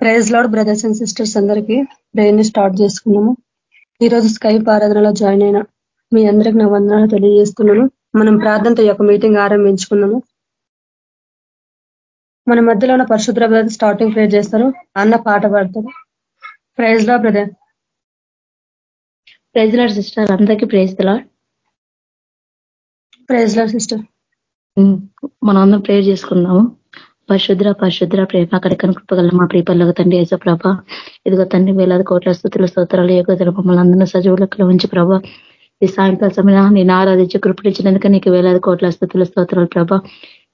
Praise lord brothers and sisters అందరికీ daily start చేసుకున్నాము. ఈరోజు స్కైప్ ఆరాధనలో జాయిన్ అయిన మీ అందరికి నా వందనాలు తెలియజేస్తున్నాను. మనం ప్రార్థనతో యొక్క మీటింగ్ ఆరంభించుకున్నాము. మన మధ్యలో ఉన్న పరిశుద్ర బ్రదర్ స్టార్టింగ్ ప్రేర్ చేస్తారు. అన్న పాట పాడతారు. Praise lord brother. Praise lord sister అందరికీ praise lord. Praise lord sister. మనం అందరం ప్రేర్ చేసుకున్నాము పరిశుద్ర పరిశుద్ర ప్రేమ కడకన కృపగల మా ప్రియపల్లకు తండ్రి ఏజ ప్రభ. ఇదిగో తండ్రి వేలాది కోట్ల స్థుతుల స్తోత్రాలు ఏకోదర మమ్మల్ని అందరినీ సజీవులకు ఉంచి ప్రభ. ఈ సాయంకాల సమయం నేను ఆరాధించి కృపణించినందుకు నీకు వేలాది కోట్ల స్థుతుల స్తోత్రాలు ప్రభ.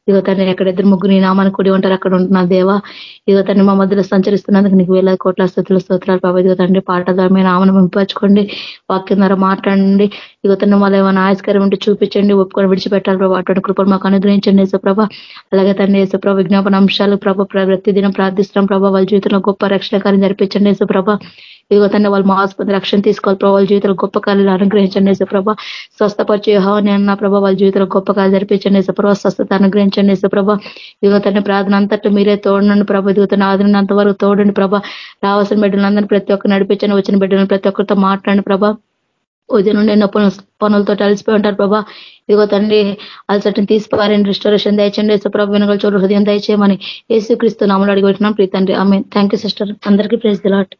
ఇదిగో తండ్రి ఎక్కడ ఇద్దరు ముగ్గురు నీ నామాన్ని కూడి ఉంటారు అక్కడ ఉంటున్న దేవా. ఇదిగో తండ్రి మా మధ్యలో సంచరిస్తున్నందుకు నీకు వేల కోట్ల స్థుతుల స్తోత్రాలు ప్రభావ ఇదిగో తండ్రి పాట ద్వారా మీ నామను పంపించుకోండి వాక్యం ద్వారా మాట్లాడండి. ఇదిగో తండ్రి వాళ్ళు ఏమైనా ఆయస్కరం ఉంటే చూపించండి ఒప్పుకొని విడిచిపెట్టాలి ప్రభావ అటువంటి కృపను మాకు అనుగ్రహించండి యేసప్రభ అలాగే తండ్రి యేసప్రభ విజ్ఞాపన అంశాలు ప్రభ ప్రతిదినం ప్రార్థిస్తున్నాం ప్రభావ వాళ్ళ జీవితంలో గొప్ప రక్షణకార్యం జరిపించండి యేసప్రభ ఇదిగో తండ్రి వాళ్ళు మా ఆసుపత్రి రక్షణ తీసుకోవాలి ప్రభావ వాళ్ళ జీవితంలో గొప్ప కార్యాలు అనుగ్రహించండి యేసుప్రభ స్వస్థపరిచే యహోని అన్న ప్రభావ వాళ్ళ జీవితంలో గొప్ప కార్యాలు జరిపించండి యేసుప్రభ స్వస్థత అనుగ్రహించండి యేసుప్రభ ఇదిగో తన ప్రార్థన అంతట్లో మీరే తోడండి ప్రభ. ఇదిగో తన ఆదరణంత వరకు తోడండి ప్రభ. రావాల్సిన బిడ్డలందరినీ ప్రతి ఒక్కరు నడిపించండి. వచ్చిన బిడ్డలను ప్రతి ఒక్కరితో మాట్లాడండి ప్రభ. ఉదయం నుండి ఎన్నో పనులతో అలసిపోయి ఉంటారు ప్రభా. ఇదిగో తండ్రి అలసటిని తీసుకోవాలని రిస్టరేషన్ దయచండి ప్రభు. వెనుకలు చోటు హృదయం దయచేయమని ఏసుక్రీస్తు నామలు అడిగిపెట్టినాం ప్రీ తండ్రి ఆమె థ్యాంక్ యూ సిస్టర్ అందరికీ ప్రేజ్ దిలాట్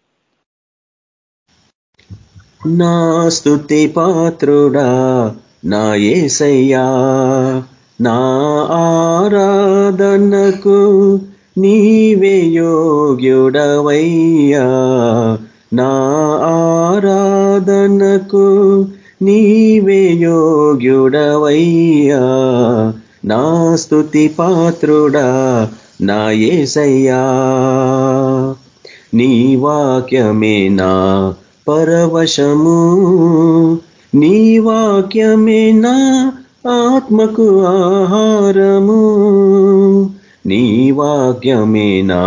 నా స్థుతి పాత్రుడా నా ఏసయ్యా. నా ఆరాధనకు నీవే యోగ్యుడవయ్యా. నా ఆరాధనకు నీవే యోగ్యుడవయ్యా. నా స్థుతి పాత్రుడా నా ఏసయ్యా. నీ వాక్యమే నా పరవశము. నీ వాక్యమే నా ఆత్మకు ఆహారము. నీ వాక్యమే నా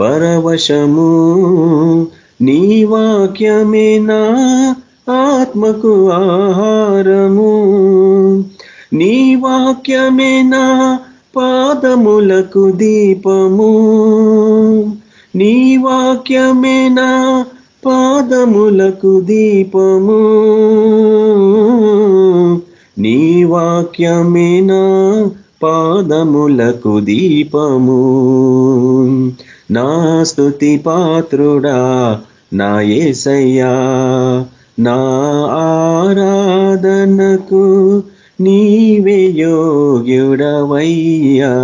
పరవశము. నీ వాక్యమే నా ఆత్మకు ఆహారము. నీ వాక్యమే నా పాదములకు దీపము. నీ వాక్యమే నా పాదములకు దీపము. నీ వాక్యమేనా పాదములకు దీపము. నా స్థుతి పాత్రుడా నా ఏసయ్యా. నా ఆరాధనకు నీవే యోగ్యుడవయ్యా.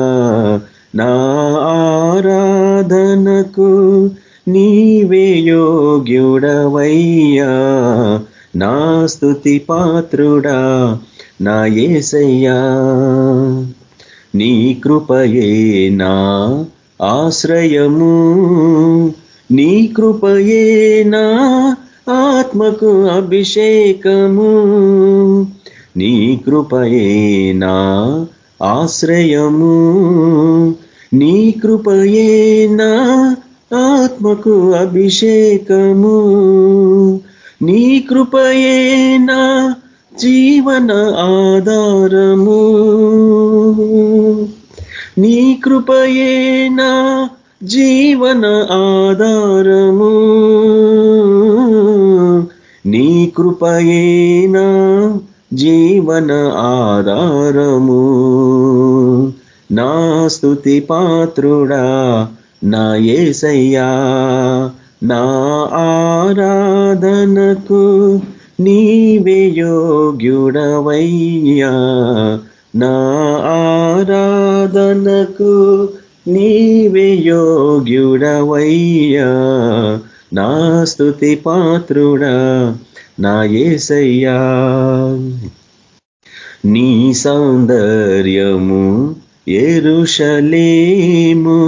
నా ఆరాధనకు నీవే యోగ్యుడవయ్యా. నా స్థుతి పాత్రుడా నా ఏసయ్యా. నీ కృపయే నా ఆశ్రయము నీ కృపయే నా ఆత్మకు అభిషేకము. నీ కృపయే నా ఆశ్రయము నీ కృపయే నా ఆత్మకు అభిషేకము. నీ కృపయే నా జీవన ఆధారము. నీ కృపయే నా జీవన ఆధారము. నీ కృపయే నా జీవన ఆధారము. నా స్థుతి పాత్రుడా నా ఏసయ్యా నా ఆరాధనకు నీవే యోగ్యుడవయ్యా. నా ఆరాధనకు నీవే యోగ్యుడవయ్యా. నా స్థుతి పాత్రుడా నా ఏసయ్యా. నీ సౌందర్యము ఎరుషలేము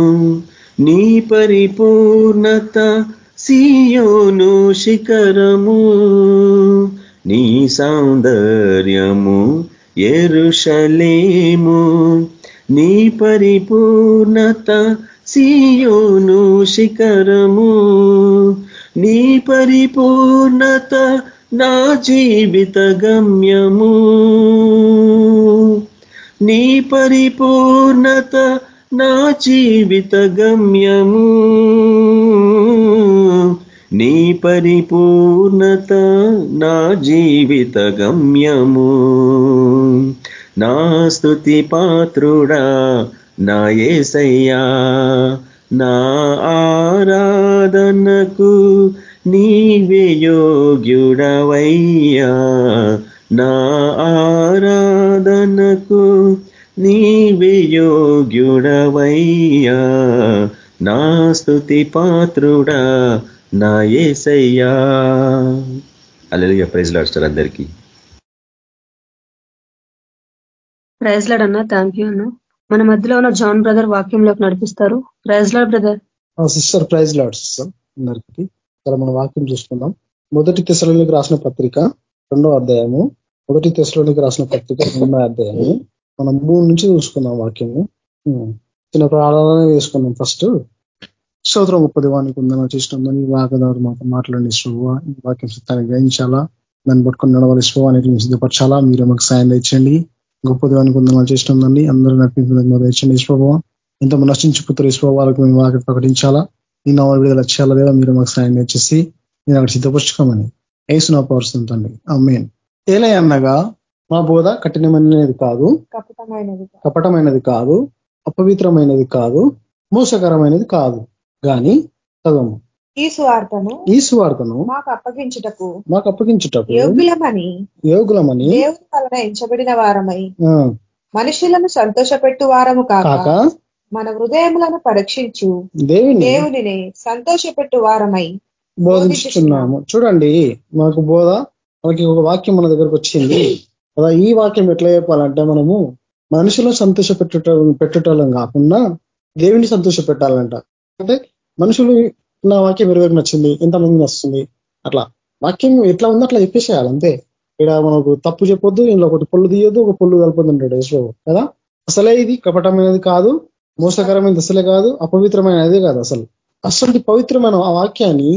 నీ పరిపూర్ణత సియోను శిఖరము నీ సౌందర్యము ఎరుషలేము. నీ పరిపూర్ణత సియోను శిఖరము నీ పరిపూర్ణత నా జీవిత గమ్యము. నీ పరిపూర్ణత నా జీవిత గమ్యము. నీ పరిపూర్ణత నా జీవిత గమ్యము. నా స్థుతి పాత్రుడా నా ఏసయ్యా. నా ఆరాధనకు నీవే యోగ్యుడవయ్యా. నా ఆరాధనకు నీవే యోగ్యుడవయ్యా నా స్థుతి పాత్రుడా నా ఏసయ్యా. అల్లెలుగా ప్రైజ్ లాడ్స్తారు అందరికీ. ప్రైజ్ లాడ్ అన్న థ్యాంక్ యూ అన్న. మన మధ్యలో ఉన్న జాన్ బ్రదర్ వాక్యంలోకి నడిపిస్తారు. Praise lord brother. Sister praise lord sister అందరికి. ఇక్కడ మనం వాక్యం చూసుకుందాం. మొదటి తెశలోనికి రాసిన పత్రిక రెండో అధ్యాయము. మొదటి తెశలోనికి రాసిన పత్రిక రెండో అధ్యాయము. మనం మూడు నుంచి చూసుకుందాం వాక్యము. చిన్న ప్రాణాలనే వేసుకున్నాం ఫస్ట్. స్తోత్రం ముప్పది వానికి ఉందని చేసినామని వాకదారు మాకు మాట్లాడిన శ్రువ ఈ వాక్యం చిత్తాన్ని గ్రహించాలా? దాన్ని పట్టుకుని నడవాలి శ్రువానికి సిద్ధపరచాలా? మీరు మాకు సాయం తెచ్చండి గొప్ప వానికి ఉందని చేసినామని అందరూ నడిపించడానికి తెచ్చండి శ్రభావ ఎంతో నశించిపోతారు పుత్ర వాళ్ళకి మేము వాకి ప్రకటించాలా? ఈ నవ విడుదల లక్ష్యాల లేదా? మీరు మాకు సాయం తెచ్చేసి నేను అక్కడ సిద్ధపరచుకోమని. ఏసు నా ఆ అమ్మేన్ ఏలే అన్నగా మా బోధ కఠినమైనది కాదు. కపటమైనది కాదు. అపవిత్రమైనది కాదు. మోసకరమైనది కాదు. గాని చదవము. ఈ సువార్తను ఈ సువార్తను మాకు అప్పగించుటకు మాకు అప్పగించుటకు యోగులమని యోగులమని దేవుని వలన ఎంచబడిన వారమై మనుషులను సంతోషపెట్టు వారము కాక మన హృదయములను పరీక్షించు దేవుని దేవునిని సంతోషపెట్టు వారమై బోధించుతున్నాము చూడండి మాకు బోధ మనకి ఒక వాక్యం మన దగ్గరకు వచ్చింది. కదా ఈ వాక్యం ఎట్లా చెప్పాలంటే మనము మనుషులను సంతోష పెట్టుట పెట్టుటం కాకుండా దేవుని సంతోష పెట్టాలంట అంటే మనుషులు నా వాక్యం ఎవరికి నచ్చింది? ఎంతమంది నచ్చుతుంది? అట్లా. వాక్యం ఎట్లా ఉందో అట్లా చెప్పేసేయాలి అంతే. ఇక్కడ మనకు తప్పు చెప్పొద్దు ఇంట్లో ఒకటి పొల్లు తీయొద్దు ఒక పొల్లు కలపొద్దు అంటాడు యశ్వ కదా? అసలే ఇది కపటమైనది కాదు మోసకరమైనది అసలే కాదు అపవిత్రమైనదే కాదు అసలు. అసలు పవిత్రమైన ఆ వాక్యాన్ని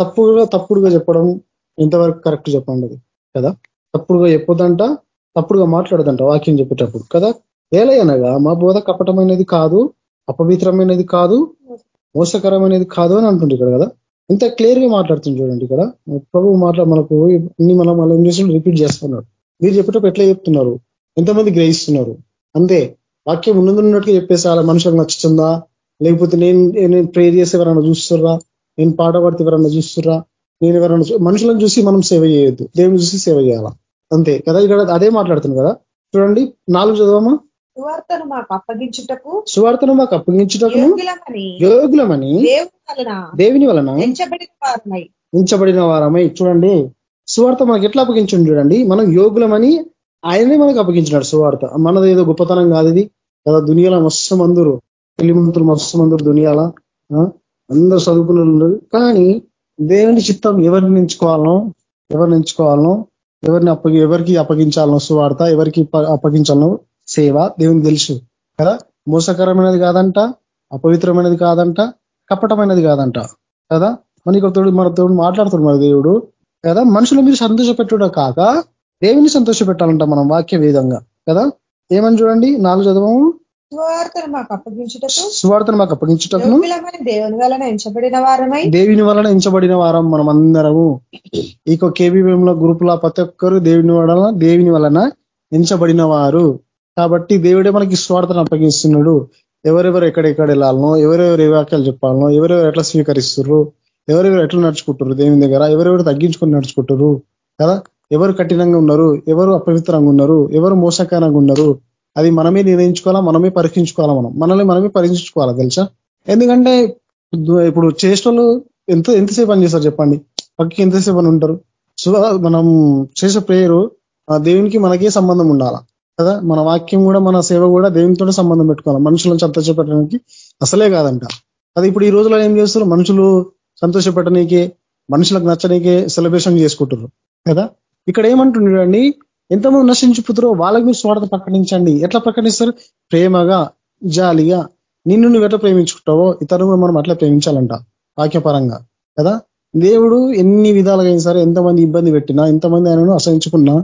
తప్పుగా తప్పుడుగా చెప్పడం ఎంతవరకు కరెక్ట్ చెప్పండి కదా? తప్పుడుగా చెప్పొద్దంట తప్పుడుగా మాట్లాడదంట వాక్యం చెప్పేటప్పుడు కదా? ఏలయనగా మా బోధ కపటమైనది కాదు అపవిత్రమైనది కాదు మోసకరమైనది కాదు అని అంటుంది ఇక్కడ కదా? ఇంత క్లియర్గా మాట్లాడుతుంది చూడండి ఇక్కడ. ప్రభు మాట్లా మనకు ఇన్ని మనం మనం ఏం రిపీట్ చేస్తున్నాడు. మీరు చెప్పేటప్పుడు ఎట్లా చెప్తున్నారు? ఎంతమంది గ్రహిస్తున్నారు? అంతే. వాక్యం ఉన్నట్టుగా చెప్పేసి అలా మనుషులకు నచ్చుతుందా? లేకపోతే నేను నేను ప్రే చేసి ఎవరన్నా చూస్తుర్రా నేను పాట పడితే ఎవరన్నా చూస్తుర్రా నేను ఎవరన్నా మనుషులను చూసి మనం సేవ చేయొద్దు. దేవుని చూసి సేవ చేయాలా? అంతే కదా? ఇక్కడ అదే మాట్లాడుతుంది కదా? చూడండి నాలుగు చదవమా? సువార్తను మాకు అప్పగించుటకు సువార్తను మాకు అప్పగించుటకు యోగులమని దేవుని వలన ఎంచబడిన వారమై. ఉంచబడిన వారమై. చూడండి సువార్త మనకి ఎట్లా అప్పగించండి చూడండి? మనం యోగులమని ఆయనే మనకు అప్పగించినాడు సువార్త. మనది ఏదో గొప్పతనం కాదు ఇది. కదా దునియాల మస్తు మందురు. పెళ్ళిమంతులు మస్తు మందురు దునియాల. అందరూ చదువుకున్న కానీ దేవుని చిత్తం ఎవరిని ఎంచుకోవాలనో ఎవరిని ఎంచుకోవాలనో ఎవరిని అప్పగి ఎవరికి అప్పగించాలనో సువార్త ఎవరికి అప్పగించాలనో సేవ దేవునికి తెలుసు కదా? మోసకరమైనది కాదంట అపవిత్రమైనది కాదంట కపటమైనది కాదంట కదా? మన ఇక్కడ తోడు మన తోడు మాట్లాడుతున్నాడు మన దేవుడు కదా? మనుషుల మీద సంతోషపెట్టుట కాక దేవుని సంతోష పెట్టాలంట మనం వాక్య విధంగా కదా? ఏమని చూడండి? నాలుగు చదవము. సువార్తను మాకు అప్పగించుటకు సువార్తను మాకు అప్పగించుటకును యోగులమని దేవుని వలన ఎంచబడిన వారమై దేవుని వలన ఎంచబడిన వారం మనం అందరము ఇక కేబీఎంలో గ్రూపుల ప్రతి ఒక్కరు దేవుని వలన దేవుని వలన ఎంచబడిన వారు. కాబట్టి దేవుడే మనకి స్వార్థను అప్పగిస్తున్నాడు. ఎవరెవరు ఎక్కడెక్కడ వెళ్ళాలనో ఎవరెవరు ఏ వాక్యాలు చెప్పాలనో ఎవరెవరు ఎట్లా స్వీకరిస్తున్నారు ఎవరెవరు ఎట్లా నడుచుకుంటారు దేవుని దగ్గర ఎవరెవరు తగ్గించుకొని నడుచుకుంటారు కదా? ఎవరు కఠినంగా ఉన్నారు ఎవరు అపవిత్రంగా ఉన్నారు ఎవరు మోసకరంగా ఉన్నారు అది మనమే నిర్ణయించుకోవాలా మనమే పరీక్షించుకోవాలా మనం? మనల్ని మనమే పరీక్షించుకోవాలా తెలుసా? ఎందుకంటే ఇప్పుడు చేష్టలు ఎంత ఎంతసేపు పని చేస్తారు చెప్పండి? పక్కకి ఎంతసేపు అని ఉంటారు? సో మనం చేసే ప్రేయరు దేవునికి మనకే సంబంధం ఉండాలా? కదా? మన వాక్యం కూడా మన సేవ కూడా దేవునితో సంబంధం పెట్టుకోవాలి? మనుషులను సంతోషపెట్టడానికి అసలే కాదంట. అది ఇప్పుడు ఈ రోజులో ఏం చేస్తారు? మనుషులు సంతోషపెట్టనీకే మనుషులకు నచ్చనీకే సెలబ్రేషన్ చేసుకుంటారు కదా? ఇక్కడ ఏమంటుండండి ఎంతమంది నశించిపోతారో వాళ్ళకి మీరు స్వార్థ ప్రకటించండి. ఎట్లా ప్రకటిస్తారు? ప్రేమగా జాలిగా నిన్ను నువ్వు ఎట్లా ప్రేమించుకుంటావో ఇతరులు మనం అట్లా ప్రేమించాలంట వాక్యపరంగా. కదా? దేవుడు ఎన్ని విధాలుగా అయినా సరే ఎంతమంది ఇబ్బంది పెట్టినా ఎంతమంది ఆయనను అసహించుకున్నా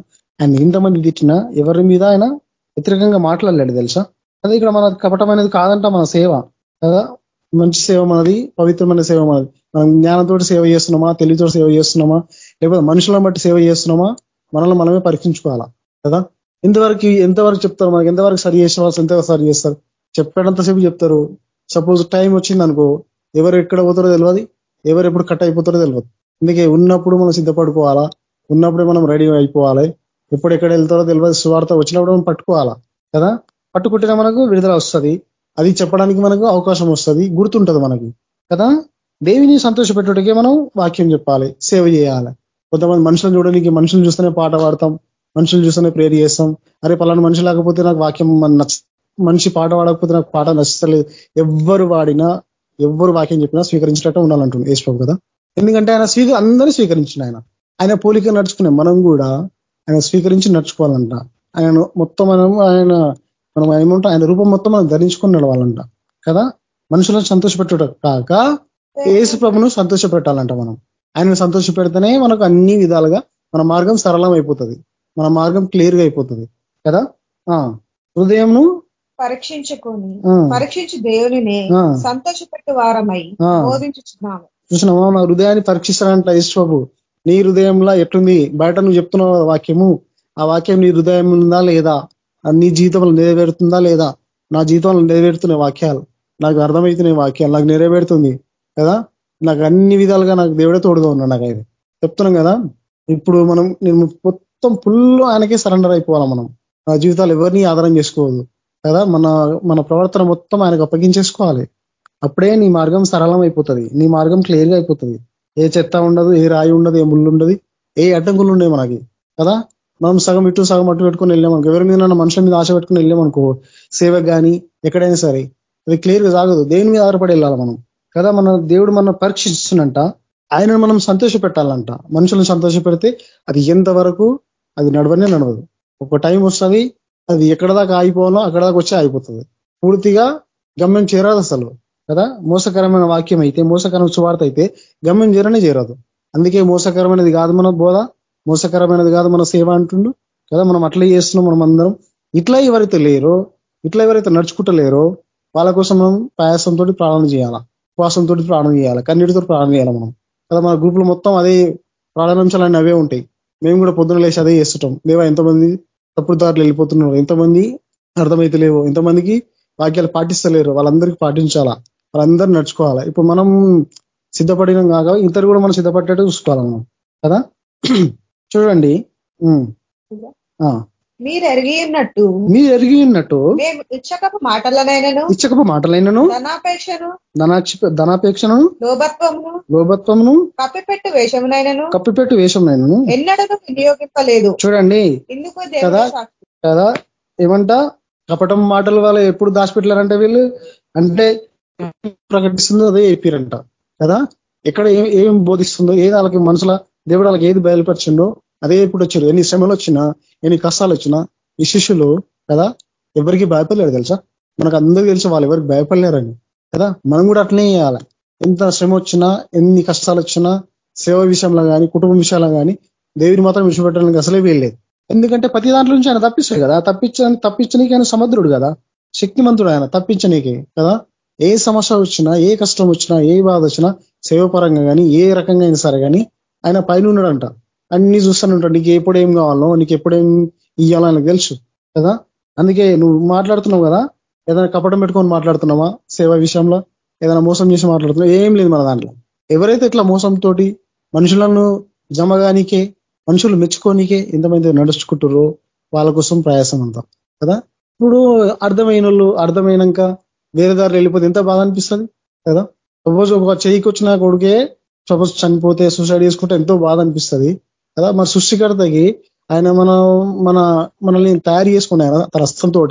ఆయన ఎంతమంది తిట్టినా ఎవరి మీద ఆయన వ్యతిరేకంగా మాట్లాడలేడు తెలుసా? అదే ఇక్కడ మన కపటమైనది కాదంట మన సేవ. కదా? మంచి సేవ మనది పవిత్రమైన సేవ మనది. మనం జ్ఞానంతో సేవ చేస్తున్నామా? తెలివితో సేవ చేస్తున్నామా? లేకపోతే మనుషులను బట్టి సేవ చేస్తున్నామా? మనల్ని మనమే పరీక్షించుకోవాలా? కదా? ఇంతవరకు ఎంతవరకు చెప్తారు? మనకి ఎంతవరకు సరి చేసిన వాళ్ళు ఎంతవరకు సరి చేస్తారు? చెప్పేటంతసేపు చెప్తారు. సపోజ్ టైం వచ్చింది అనుకో ఎవరు ఎక్కడ పోతారో తెలియదు ఎవరు ఎప్పుడు కట్ అయిపోతారో తెలియదు అందుకే ఉన్నప్పుడు మనం సిద్ధపడుకోవాలా? ఉన్నప్పుడే మనం రెడీ అయిపోవాలి. ఎప్పుడు ఎక్కడ వెళ్తారో తెలియదు సువార్త వచ్చినప్పుడు మనం పట్టుకోవాలా? కదా? పట్టుకుంటేనే మనకు విడుదల వస్తుంది. అది చెప్పడానికి మనకు అవకాశం వస్తుంది. గుర్తుంటది మనకి. కదా? దేవిని సంతోషపెట్టుడికే మనం వాక్యం చెప్పాలి. సేవ చేయాలి. కొంతమంది మనుషులను చూడడానికి మనుషులు చూస్తేనే పాట పాడతాం మనుషులు చూస్తేనే ప్రేర్ చేస్తాం. అరే పలానా మనిషి లేకపోతే నాకు వాక్యం నచ్చ మనిషి పాట పాడకపోతే నాకు పాట నచ్చలేదు. ఎవ్వరు వాడినా ఎవ్వరు వాక్యం చెప్పినా స్వీకరించినట్టు ఉండాలంటుంది యేసు కదా. ఎందుకంటే ఆయన స్వీక అందరూ స్వీకరించిన ఆయన. ఆయన పోలిక నడుచుకునే మనం కూడా ఆయన స్వీకరించి నడుచుకోవాలంట. ఆయన మొత్తం మనం ఆయన మనం ఏమంటాం ఆయన రూపం మొత్తం మనం ధరించుకొని నడవాలంట. కదా? మనుషులను సంతోషపెట్టుట కాక ఏసు ప్రభును సంతోష పెట్టాలంట మనం. ఆయన సంతోష పెడితేనే మనకు అన్ని విధాలుగా మన మార్గం సరళం అయిపోతుంది మన మార్గం క్లియర్గా అయిపోతుంది. కదా? హృదయంను పరీక్షించుకొని పరీక్షించి దేవుని సంతోషపెట్టు వారమై బోధించున్నాము చూసినామా నా హృదయాన్ని పరీక్షిస్తాడంట ఈశ్వబు నీ హృదయంలో ఎట్లుంది బయట నువ్వు చెప్తున్నావు వాక్యము. ఆ వాక్యం నీ హృదయం ఉందా లేదా? నీ జీవితంలో నెరవేరుతుందా లేదా? నా జీవితంలో నెరవేరుతున్నాయి వాక్యాలు. నాకు అర్థమవుతున్నాయి వాక్యాలు. నాకు నెరవేరుతుంది. కదా? నాకు అన్ని విధాలుగా నాకు దేవుడే తోడుగా ఉన్నాడు నాకు అయితే చెప్తున్నాం కదా? ఇప్పుడు మనం నేను మొత్తం ఫుల్ ఆయనకే సరెండర్ అయిపోవాలి మనం. నా జీవితాలు ఎవరిని ఆధారం చేసుకోవద్దు. కదా? మన మన ప్రవర్తన మొత్తం ఆయనకు అప్పగించేసుకోవాలి. అప్పుడే నీ మార్గం సరళం అయిపోతుంది. నీ మార్గం క్లియర్గా అయిపోతుంది. ఏ చెత్త ఉండదు ఏ రాయి ఉండదు ఏ ముళ్ళు ఉండదు ఏ అడ్డంకులు ఉండేవి మనకి. కదా? మనం సగం ఇటు సగం అటు పెట్టుకుని వెళ్ళామనుకో ఎవరి మీద మనుషుల మీద ఆశ పెట్టుకుని వెళ్ళామనుకో సేవకు కానీ ఎక్కడైనా సరే అది క్లియర్గా సాగదు. దేని మీద ఆధారపడి వెళ్ళాలి మనం? కదా మన దేవుడు మనం పరీక్షిస్తున్నంట ఆయనను మనం సంతోష పెట్టాలంట మనుషులను సంతోష పెడితే అది ఎంతవరకు అది నడవనే నడవదు. ఒక టైం వస్తుంది అది ఎక్కడ దాకా ఆగిపోవాలో అక్కడ దాకా వచ్చి ఆగిపోతుంది. పూర్తిగా గమ్యం చేరాదు అసలు కదా? మోసకరమైన వాక్యం అయితే మోసకరమైన సువార్త అయితే గమ్యం చేరనే చేరదు. అందుకే మోసకరమైనది కాదు మన బోధ మోసకరమైనది కాదు మన సేవ అంటుండు కదా? మనం అట్లే చేస్తున్నాం మనం అందరం. ఇట్లా ఎవరైతే లేరో ఇట్లా ఎవరైతే నడుచుకుంటలేరో వాళ్ళ కోసం మనం ప్రయాసంతో ప్రారంభం చేయాలా? ఉపవాసంతో ప్రాణం చేయాలి కన్నీటితో ప్రాణం చేయాలి మనం. కదా మన గ్రూపులు మొత్తం అదే ప్రారంభించాలని అవే ఉంటాయి. మేము కూడా పొద్దున లేచి అదే చేస్తుంటాం. లేవా ఎంతమంది తప్పుడు దారులు వెళ్ళిపోతున్నారు? ఎంతమంది అర్థమైతలేవు ఎంతమందికి వాక్యాలు పాటిస్తలేరు? వాళ్ళందరికీ పాటించాలా? వాళ్ళందరూ నడుచుకోవాలా? ఇప్పుడు మనం సిద్ధపడినాం కాక ఇతరు కూడా మనం సిద్ధపడ్డట్టు చూసుకోవాలి మనం? కదా? చూడండి. మీరు ఎరిగి ఉన్నట్టు మీరు ఎరిగి ఉన్నట్టు మేము ఇచ్చకపు మాటలనైనను ఇచ్చకపు మాటలైనను ధనాపేక్షను ధనాపేక్షను లోభత్వమును లోభత్వమును కప్పిపెట్టు వేషమునైనను కప్పిపెట్టు వేషమునైనను. ఎన్నడను వినియోగింపలేదు. చూడండి ఇందుకు కదా కదా ఏమంట? కపటం మాటలు వాళ్ళు ఎప్పుడు దాచిపెట్టలేరంటే వీళ్ళు? అంటే ప్రకటిస్తుందో అదే చెప్పారంట కదా? ఎక్కడ ఏం బోధిస్తుందో ఏది వాళ్ళకి మనసుల దేవుడు వాళ్ళకి ఏది బయలుపరిచిండో అదే ఇప్పుడు వచ్చారు. ఎన్ని శ్రమలు వచ్చినా ఎన్ని కష్టాలు వచ్చినా ఈ శిష్యులు కదా ఎవరికి భయపడలేరు తెలుసా? మనకు అందరికీ తెలుసు వాళ్ళు ఎవరికి భయపడలేరని కదా? మనం కూడా అట్లనే చేయాలి. ఎంత శ్రమ వచ్చినా ఎన్ని కష్టాలు వచ్చినా సేవ విషయంలో కానీ కుటుంబ విషయాల్లో కానీ దేవుని మాత్రం విడిచిపెట్టడానికి అసలే వీల్లేదు. ఎందుకంటే ప్రతి దాంట్లో నుంచి ఆయన తప్పిస్తాడు కదా. తప్పించని తప్పించడానికి ఆయన సమద్రుడు కదా. శక్తిమంతుడు ఆయన తప్పించనీకి కదా. ఏ సమస్య వచ్చినా ఏ కష్టం వచ్చినా ఏ బాధ వచ్చినా సేవపరంగా కానీ ఏ రకంగా అయినా సరే కానీ ఆయన పైన ఉన్నాడంట. అన్ని చూస్తానంటాడు నీకు ఎప్పుడు ఏం కావాలో నీకు ఎప్పుడేం ఇవ్వాలో ఆయనకు తెలుసు కదా? అందుకే నువ్వు మాట్లాడుతున్నావు కదా? ఏదైనా కపటం పెట్టుకొని మాట్లాడుతున్నావా సేవ విషయంలో? ఏదైనా మోసం చేసి మాట్లాడుతున్నావు? ఏం లేదు మన దాంట్లో. ఎవరైతే ఇట్లా మోసంతో మనుషులను జమగానికే మనుషులు మెచ్చుకోనికే ఎంతమంది నడుచుకుంటారో వాళ్ళ కోసం ప్రయాసం అంతా కదా? ఇప్పుడు అర్థమైన వాళ్ళు అర్థమైనాక వేరే దారిలో వెళ్ళిపోతే ఎంత బాధ అనిపిస్తుంది కదా? సపోజ్ ఒక చేయికి వచ్చిన కొడుకే సపోజ్ చనిపోతే సూసైడ్ చేసుకుంటే ఎంతో బాధ అనిపిస్తుంది. కదా? మన సృష్టికర్తకి ఆయన మన మన మనల్ని తయారు చేసుకున్న ఆయన తన హస్తంతో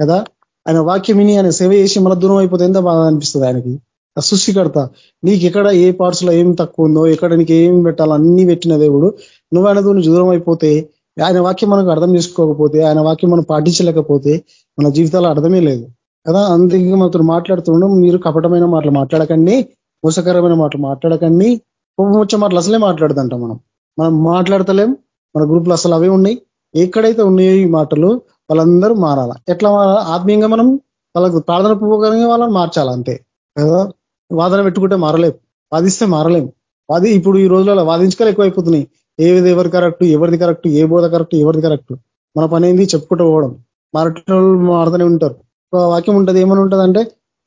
కదా? ఆయన వాక్యం విని ఆయన సేవ చేసి మన దూరం అయిపోతే ఎంత బాధ అనిపిస్తుంది ఆయనకి? ఆ సృష్టికర్త నీకు ఎక్కడ ఏ పార్ట్స్లో ఏం తక్కువ ఉందో ఎక్కడ నీకు ఏం పెట్టాలో అన్ని పెట్టిన దేవుడు నువ్వు ఆయన దూరం అయిపోతే ఆయన వాక్యం మనకు అర్థం చేసుకోకపోతే ఆయన వాక్యం మనం పాటించలేకపోతే మన జీవితాలు అర్థమే లేదు. కదా? అందుకే మనతో మాట్లాడుతుండడం మీరు కపటమైన మాటలు మాట్లాడకండి మోసకరమైన మాటలు మాట్లాడకండి వచ్చే మాటలు అసలే మాట్లాడదంట మనం. మనం మాట్లాడతలేం. మన గ్రూపులు అసలు అవే ఉన్నాయి. ఎక్కడైతే ఉన్నాయో ఈ మాటలు వాళ్ళందరూ మారాల? ఎట్లా మారాలా? ఆత్మీయంగా మనం వాళ్ళకు ప్రార్థన పూర్వకంగా వాళ్ళని మార్చాలి అంతే? కదా? వాదన పెట్టుకుంటే మారలేం. వాదిస్తే మారలేం. వాది ఇప్పుడు ఈ రోజులలో వాదించుకలు ఎక్కువైపోతున్నాయి. ఏది ఎవరి కరెక్ట్ ఎవరిది కరెక్ట్ ఏ బోధ కరెక్ట్ ఎవరిది కరెక్ట్? మన పని ఏంది? చెప్పుకుంటూ పోవడం. మారటోళ్ళు మారుతూనే ఉంటారు. ఒక వాక్యం ఉంటుంది ఏమని ఉంటుంది అంటే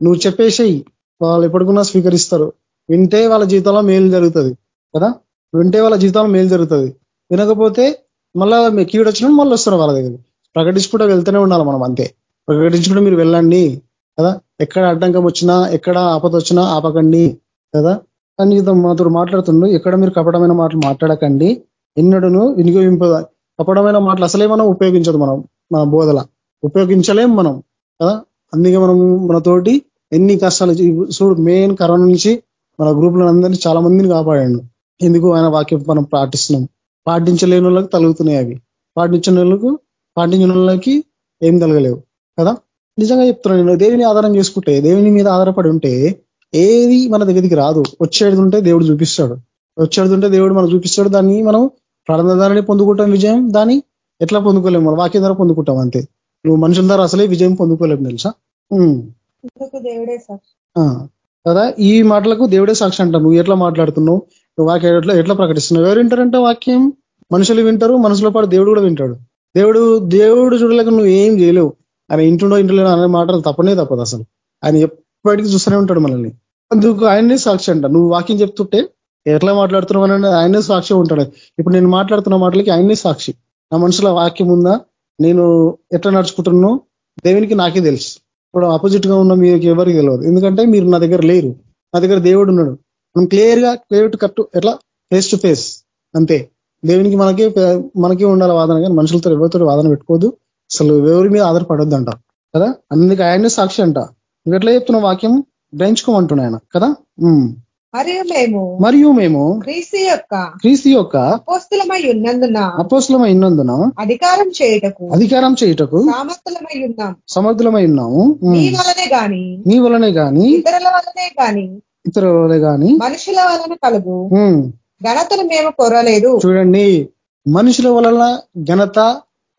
నువ్వు చెప్పేసేయి. వాళ్ళు ఎప్పటికున్నా స్వీకరిస్తారు. వింటే వాళ్ళ జీవితంలో మేలు జరుగుతుంది. కదా? వింటే వాళ్ళ జీవితంలో మేలు జరుగుతుంది. వినకపోతే మళ్ళా కీడు వచ్చినా మళ్ళీ వస్తారు వాళ్ళ దగ్గర ప్రకటించుకుంటూ వెళ్తూనే ఉండాలి మనం అంతే. ప్రకటించుకుంటూ మీరు వెళ్ళండి కదా? ఎక్కడ అడ్డంకం వచ్చినా ఎక్కడ ఆపద వచ్చినా ఆపకండి కదా? అని మాతో మాట్లాడుతుండు. ఎక్కడ మీరు కపటమైన మాటలు మాట్లాడకండి. ఎన్నడను వినియోగింప కపటమైన మాటలు అసలే మనం ఉపయోగించదు మనం మన బోధల. ఉపయోగించలేం మనం కదా? అందుకే మనం మనతోటి ఎన్ని కష్టాలు చూడు మెయిన్ కరోనా నుంచి మన గ్రూపులను అందరినీ చాలా మందిని కాపాడాడు. ఎందుకు ఆయన వాక్యం మనం పాటిస్తున్నాం పాటించలేని వాళ్ళకి తలుగుతున్నాయి అవి. పాటించిన వాళ్ళకు పాటించిన వాళ్ళకి ఏం కలగలేవు కదా? నిజంగా చెప్తున్నాను నేను దేవిని ఆధారం చేసుకుంటే దేవుని మీద ఆధారపడి ఉంటే ఏది మన దగ్గరికి రాదు. వచ్చేది ఉంటే దేవుడు చూపిస్తాడు. వచ్చేది ఉంటే దేవుడు మనం చూపిస్తాడు. దాన్ని మనం ప్రారంభ దానిని పొందుకుంటాం విజయం. దాన్ని ఎట్లా పొందుకోలేము మన? వాక్యం ద్వారా పొందుకుంటాం అంతే. నువ్వు మనుషుల ద్వారా అసలే విజయం పొందుకోలేము తెలుసా? దేవుడే కదా? ఈ మాటలకు దేవుడే సాక్షి అంట. నువ్వు ఎట్లా మాట్లాడుతున్నావు? నువ్వు వాక్యం ఎట్లా ఎట్లా ప్రకటిస్తున్నావు? ఎవరు వింటారంటే వాక్యం? మనుషులు వింటారు మనుషుల పాటు దేవుడు కూడా వింటాడు. దేవుడు దేవుడు చూడలేక నువ్వు ఏం చేయలేవు. ఆయన ఇంటుండో ఇంట్లో అనే మాటలు తప్పనే తప్పదు అసలు. ఆయన ఎప్పటికీ చూస్తూనే ఉంటాడు మనల్ని. అందుకు ఆయనే సాక్షి అంట. నువ్వు వాక్యం చెప్తుంటే ఎట్లా మాట్లాడుతున్నావు అని ఆయనే సాక్షి ఉంటాడు. ఇప్పుడు నేను మాట్లాడుతున్న మాటలకి ఆయనే సాక్షి. నా మనసులో వాక్యం ఉందా? నేను ఎట్లా నడుచుకుంటున్నానో దేవునికి నాకే తెలుసు. ఇప్పుడు ఆపోజిట్గా ఉన్న మీకు ఎవరికి తెలియదు ఎందుకంటే మీరు నా దగ్గర లేరు. నా దగ్గర దేవుడు ఉన్నాడు. మనం క్లియర్గా క్లియర్ టు కట్ ఎట్లా? ఫేస్ టు ఫేస్ అంతే. దేవునికి మనకి మనకి ఉండాలి వాదన కానీ మనుషులతో ఎవరితో వాదన పెట్టుకోవద్దు. అసలు ఎవరి మీద ఆధారపడొద్దు అంట కదా? అందుకే ఆయనే సాక్షి అంట. నువ్వు ఎట్లా చెప్తున్న వాక్యం? గ్రహించుకోమంటున్నా ఆయన. కదా? మరియు మేము మరియు మేము క్రీస్తు యొక్క క్రీస్తు యొక్క అపోస్తులమై ఉన్నందున అపోస్తులమై ఉన్నందున అధికారం చేయుటకు అధికారం చేయుటకు సామర్థులమై ఉన్నాం. సమర్థులమై ఉన్నాము. మీ వలనే గాని నీ వలనే గాని ఇతరుల వలనే గాని ఇతరుల వలనే గాని మనుషుల వలన కలుగు. ఘనతను మేము కోరలేదు. చూడండి మనుషుల వలన ఘనత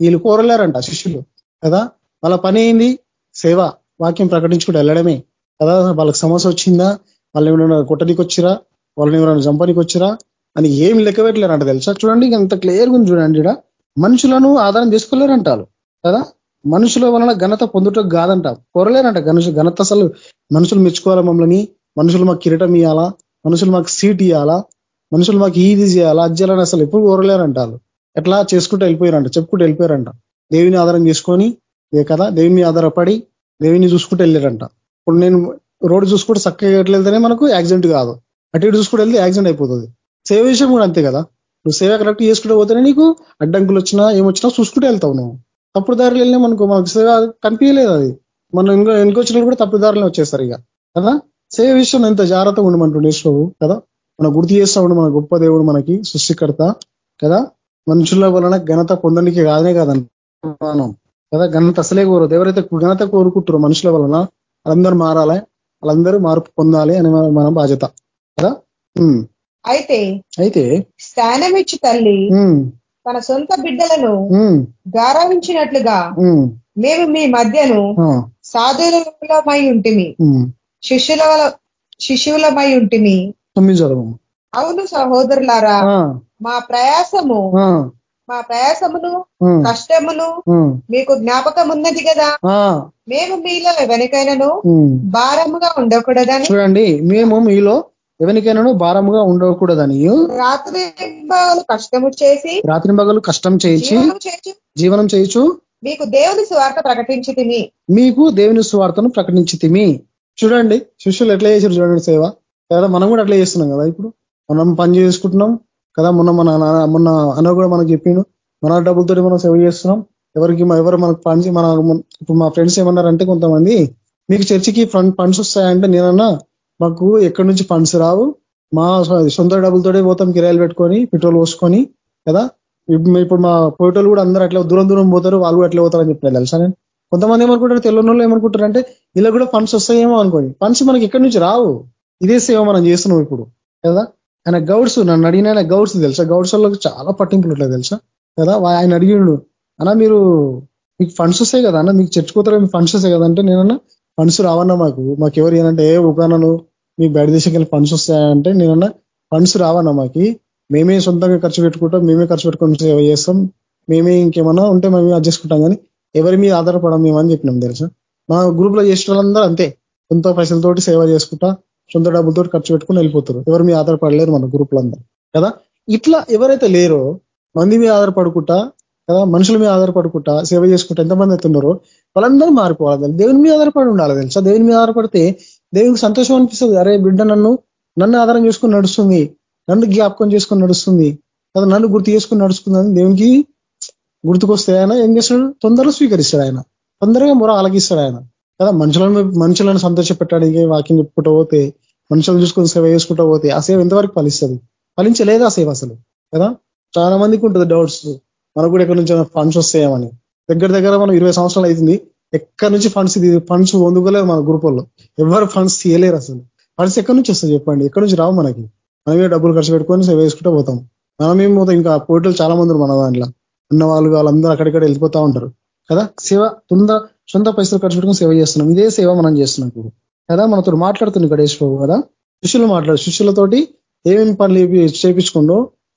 వీళ్ళు కోరలేరంట శిష్యులు కదా? వాళ్ళ పని ఏంది? సేవ. వాక్యం ప్రకటించుకుంటూ వెళ్ళడమే కదా? వాళ్ళకి సమస్య వచ్చిందా? వాళ్ళని ఏమైనా కొట్టడానికి వచ్చిరా? వాళ్ళని ఎవరైనా చంపడానికి వచ్చిరా? అని ఏం లెక్క పెట్టలేరంట తెలుసా? చూడండి ఎంత క్లియర్గా ఉంది చూడండి ఈడ. మనుషులను ఆధారం చేసుకోలేరంటారు కదా? మనుషుల వలన ఘనత పొందుట కాదంట. కోరలేరంట గనుషు ఘనత అసలు మనుషులు మెచ్చుకోవాలా మమ్మల్ని? మనుషులు మాకు కిరీటం ఇవ్వాలా మనుషులు మాకు సీట్ ఇవ్వాలా మనుషులు మాకు ఈది చేయాలా? చేయాలని అసలు ఎప్పుడు కోరలేరంటారు ఎట్లా చేసుకుంటూ వెళ్ళిపోయారంట చెప్పుకుంటూ వెళ్ళిపోయారంట. దేవిని ఆధారం చేసుకొని ఇదే కదా దేవుని ఆధారపడి దేవిని చూసుకుంటూ వెళ్ళారంట. ఇప్పుడు నేను రోడ్డు చూసుకుంటూ చక్కగా ఎట్లెళ్తేనే మనకు యాక్సిడెంట్ కాదు. అటు ఇటు చూసుకుంటూ వెళ్తే యాక్సిడెంట్ అయిపోతుంది. సేవ విషయం కూడా అంతే కదా. నువ్వు సేవ కరెక్ట్ చేసుకుంటూ పోతేనే నీకు అడ్డంకులు వచ్చినా ఏమొచ్చినా చూసుకుంటూ వెళ్తావు నువ్వు. తప్పుడు దారిలో వెళ్ళినా మనకు మనకు సేవ కనిపించలేదు అది. మనం ఇంకో ఇంకొచ్చిన కూడా తప్పుడు దారిలో వచ్చేస్తారు ఇక. కదా? సేవ విషయం ఎంత జాగ్రత్తగా ఉండమంటుండే యేసు కదా? మన గుర్తు చేస్తా ఉండు మన గొప్ప దేవుడు మనకి సృష్టికర్త కదా? మనుషుల వలన ఘనత పొందడానికి కాదనే కాదనుమానం కదా? ఘనత అసలే కోరదు. ఎవరైతే ఘనత కోరుకుంటారో మనుషుల వలన వాళ్ళందరూ మారాలి వాళ్ళందరూ మార్పు పొందాలి అని మన బాధ్యత కదా. అయితే అయితే స్థానమిచ్చి తల్లి తన సొంత బిడ్డలను గౌరవించినట్లుగా మేము మీ మధ్యను సాధులమై ఉమ్. శిష్యుల శిష్యులమై చదవము అవును సహోదరులారా మా ప్రయాసము మా ప్రయాసమును కష్టమును మీకు జ్ఞాపకం ఉన్నది కదా మేము మీలో ఎవరికైనాను. భారముగా ఉండకూడదని. చూడండి మేము మీలో ఎవరికైనాను భారముగా ఉండకూడదని. రాత్రి పగలు కష్టము చేసి రాత్రి పగలు కష్టం చేయించి జీవనం చేయించు. మీకు దేవుని స్వార్థ ప్రకటించి మీకు దేవుని సువార్తను ప్రకటించి తిమి చూడండి శిష్యులు ఎట్లా చేశారు చూడండి సేవ. కదా మనం కూడా అట్లా చేస్తున్నాం కదా ఇప్పుడు. మనం పని చేసుకుంటున్నాం. కదా మొన్న మన నాన్న- మొన్న అన్న కూడా మనకు చెప్పిండు. మన డబ్బులతో మనం సేవ చేస్తున్నాం. ఎవరికి ఎవరు మనకు ఫండ్స్ మన ఇప్పుడు మా ఫ్రెండ్స్ ఏమన్నారంటే కొంతమంది మీకు చర్చికి ఫండ్ ఫండ్స్ వస్తాయంటే నేనన్నా మాకు ఎక్కడి నుంచి ఫండ్స్ రావు. మా సొంత డబ్బులతోనే పోతాం కిరాయిలు పెట్టుకొని పెట్రోల్ పోసుకొని. కదా ఇప్పుడు ఇప్పుడు మా పోయేటోళ్ళు కూడా అందరూ అట్లా దూరం దూరం పోతారు వాళ్ళు కూడా అట్లా పోతారని చెప్పారు తెలుసా నేను? కొంతమంది ఏమనుకుంటారు తెల్లని వాళ్ళు ఏమనుకుంటారు అంటే ఇలా కూడా ఫండ్స్ వస్తాయేమో అనుకోని. ఫండ్స్ మనకి ఎక్కడి నుంచి రావు. ఇదే సేవ మనం చేస్తున్నాం ఇప్పుడు. కదా? ఆయన గౌడ్స్ నన్ను అడిగిన ఆయన గౌడ్స్ తెలుసా? గౌడ్స్ వాళ్ళకి చాలా పట్టింపులు ఉంటాయి తెలుసా? కదా? ఆయన అడిగిండు అన్నా మీరు మీకు ఫండ్స్ వస్తాయి కదా అన్న? మీకు చర్చిపోతారా మీకు ఫండ్స్ వస్తాయి కదా? అంటే నేనన్నా ఫండ్స్ రావన్నా మాకు. మాకు ఎవరు ఏనంటే ఏ ఉగానను మీకు బయట దేశంకి వెళ్ళి ఫండ్స్ వస్తాయంటే నేనన్నా ఫండ్స్ రావన్నా మాకి. మేమే సొంతంగా ఖర్చు పెట్టుకుంటాం మేమే ఖర్చు పెట్టుకొని సేవ చేస్తాం. మేమే ఇంకేమన్నా ఉంటే మేమే అది చేసుకుంటాం కానీ ఎవరి మీద ఆధారపడం మేమని చెప్పినాం తెలుసా? మా గ్రూప్లో చేసిన వాళ్ళందరూ అంతే. సొంత పైసలతోటి సేవ చేసుకుంటా సొంత డబ్బులతో ఖర్చు పెట్టుకుని వెళ్ళిపోతారు. ఎవరి మీద ఆధారపడలేరు మన గ్రూప్లో అందరూ. కదా? ఇట్లా ఎవరైతే లేరో మంది మీద ఆధారపడుకుంటా కదా? మనుషుల మీద ఆధారపడుకుంటా సేవ చేసుకుంటా ఎంతమంది అయితే ఉన్నారో వాళ్ళందరూ మారిపోవాలి దేవుని మీద ఆధారపడి ఉండాలి తెలుసా? దేవుని మీద ఆధారపడితే దేవునికి సంతోషం అనిపిస్తుంది. అరే బిడ్డ నన్ను నన్ను ఆధారం చేసుకుని నడుస్తుంది. నన్ను జ్ఞాపకం చేసుకుని నడుస్తుంది. కదా? నన్ను గుర్తు చేసుకుని నడుస్తుందని దేవునికి గుర్తుకొస్తే ఆయన ఏం చేస్తాడు తొందరగా స్వీకరిస్తాడు ఆయన. తొందరగా మొర ఆలగిస్తాడు ఆయన. కదా మనుషులను మనుషులను సంతోష పెట్టడానికి వాకింగ్ చెప్పుకుంటూ పోతే మనుషులను చూసుకొని సేవ చేసుకుంటూ పోతే ఆ సేవ ఎంతవరకు ఫలిస్తుంది? ఫలించలేదు ఆ సేవ అసలు? కదా చాలా మందికి ఉంటుంది డౌట్స్. మనకు కూడా ఎక్కడి నుంచి ఫండ్స్ వస్తాయని దగ్గర దగ్గర మనం ఇరవై సంవత్సరాలు అవుతుంది. ఎక్కడి నుంచి ఫండ్స్ ఫండ్స్ పొందుకోలేదు మన గ్రూపుల్లో ఎవరు ఫండ్స్ తీయలేరు అసలు. ఫండ్స్ ఎక్కడి నుంచి వస్తాయి చెప్పండి? ఎక్కడి నుంచి రావు మనకి? మనమే డబ్బులు ఖర్చు పెట్టుకొని సేవ చేసుకుంటూ పోతాం. మనమేమో ఇంకా పోటీలు చాలా మంది మన దాంట్లో. ఉన్న వాళ్ళు వాళ్ళందరూ అక్కడిక్కడ వెళ్ళిపోతా ఉంటారు. కదా? సేవ తొంద సొంత పైసలు ఖర్చు పెట్టుకుని సేవ చేస్తున్నాం. ఇదే సేవ మనం చేస్తున్నాం ఇప్పుడు. కదా? మనతో మాట్లాడుతుంది గణేష్ బాబు కదా? శిష్యులు మాట్లాడు శిష్యులతోటి ఏమేమి పనులు చేపించుకుండో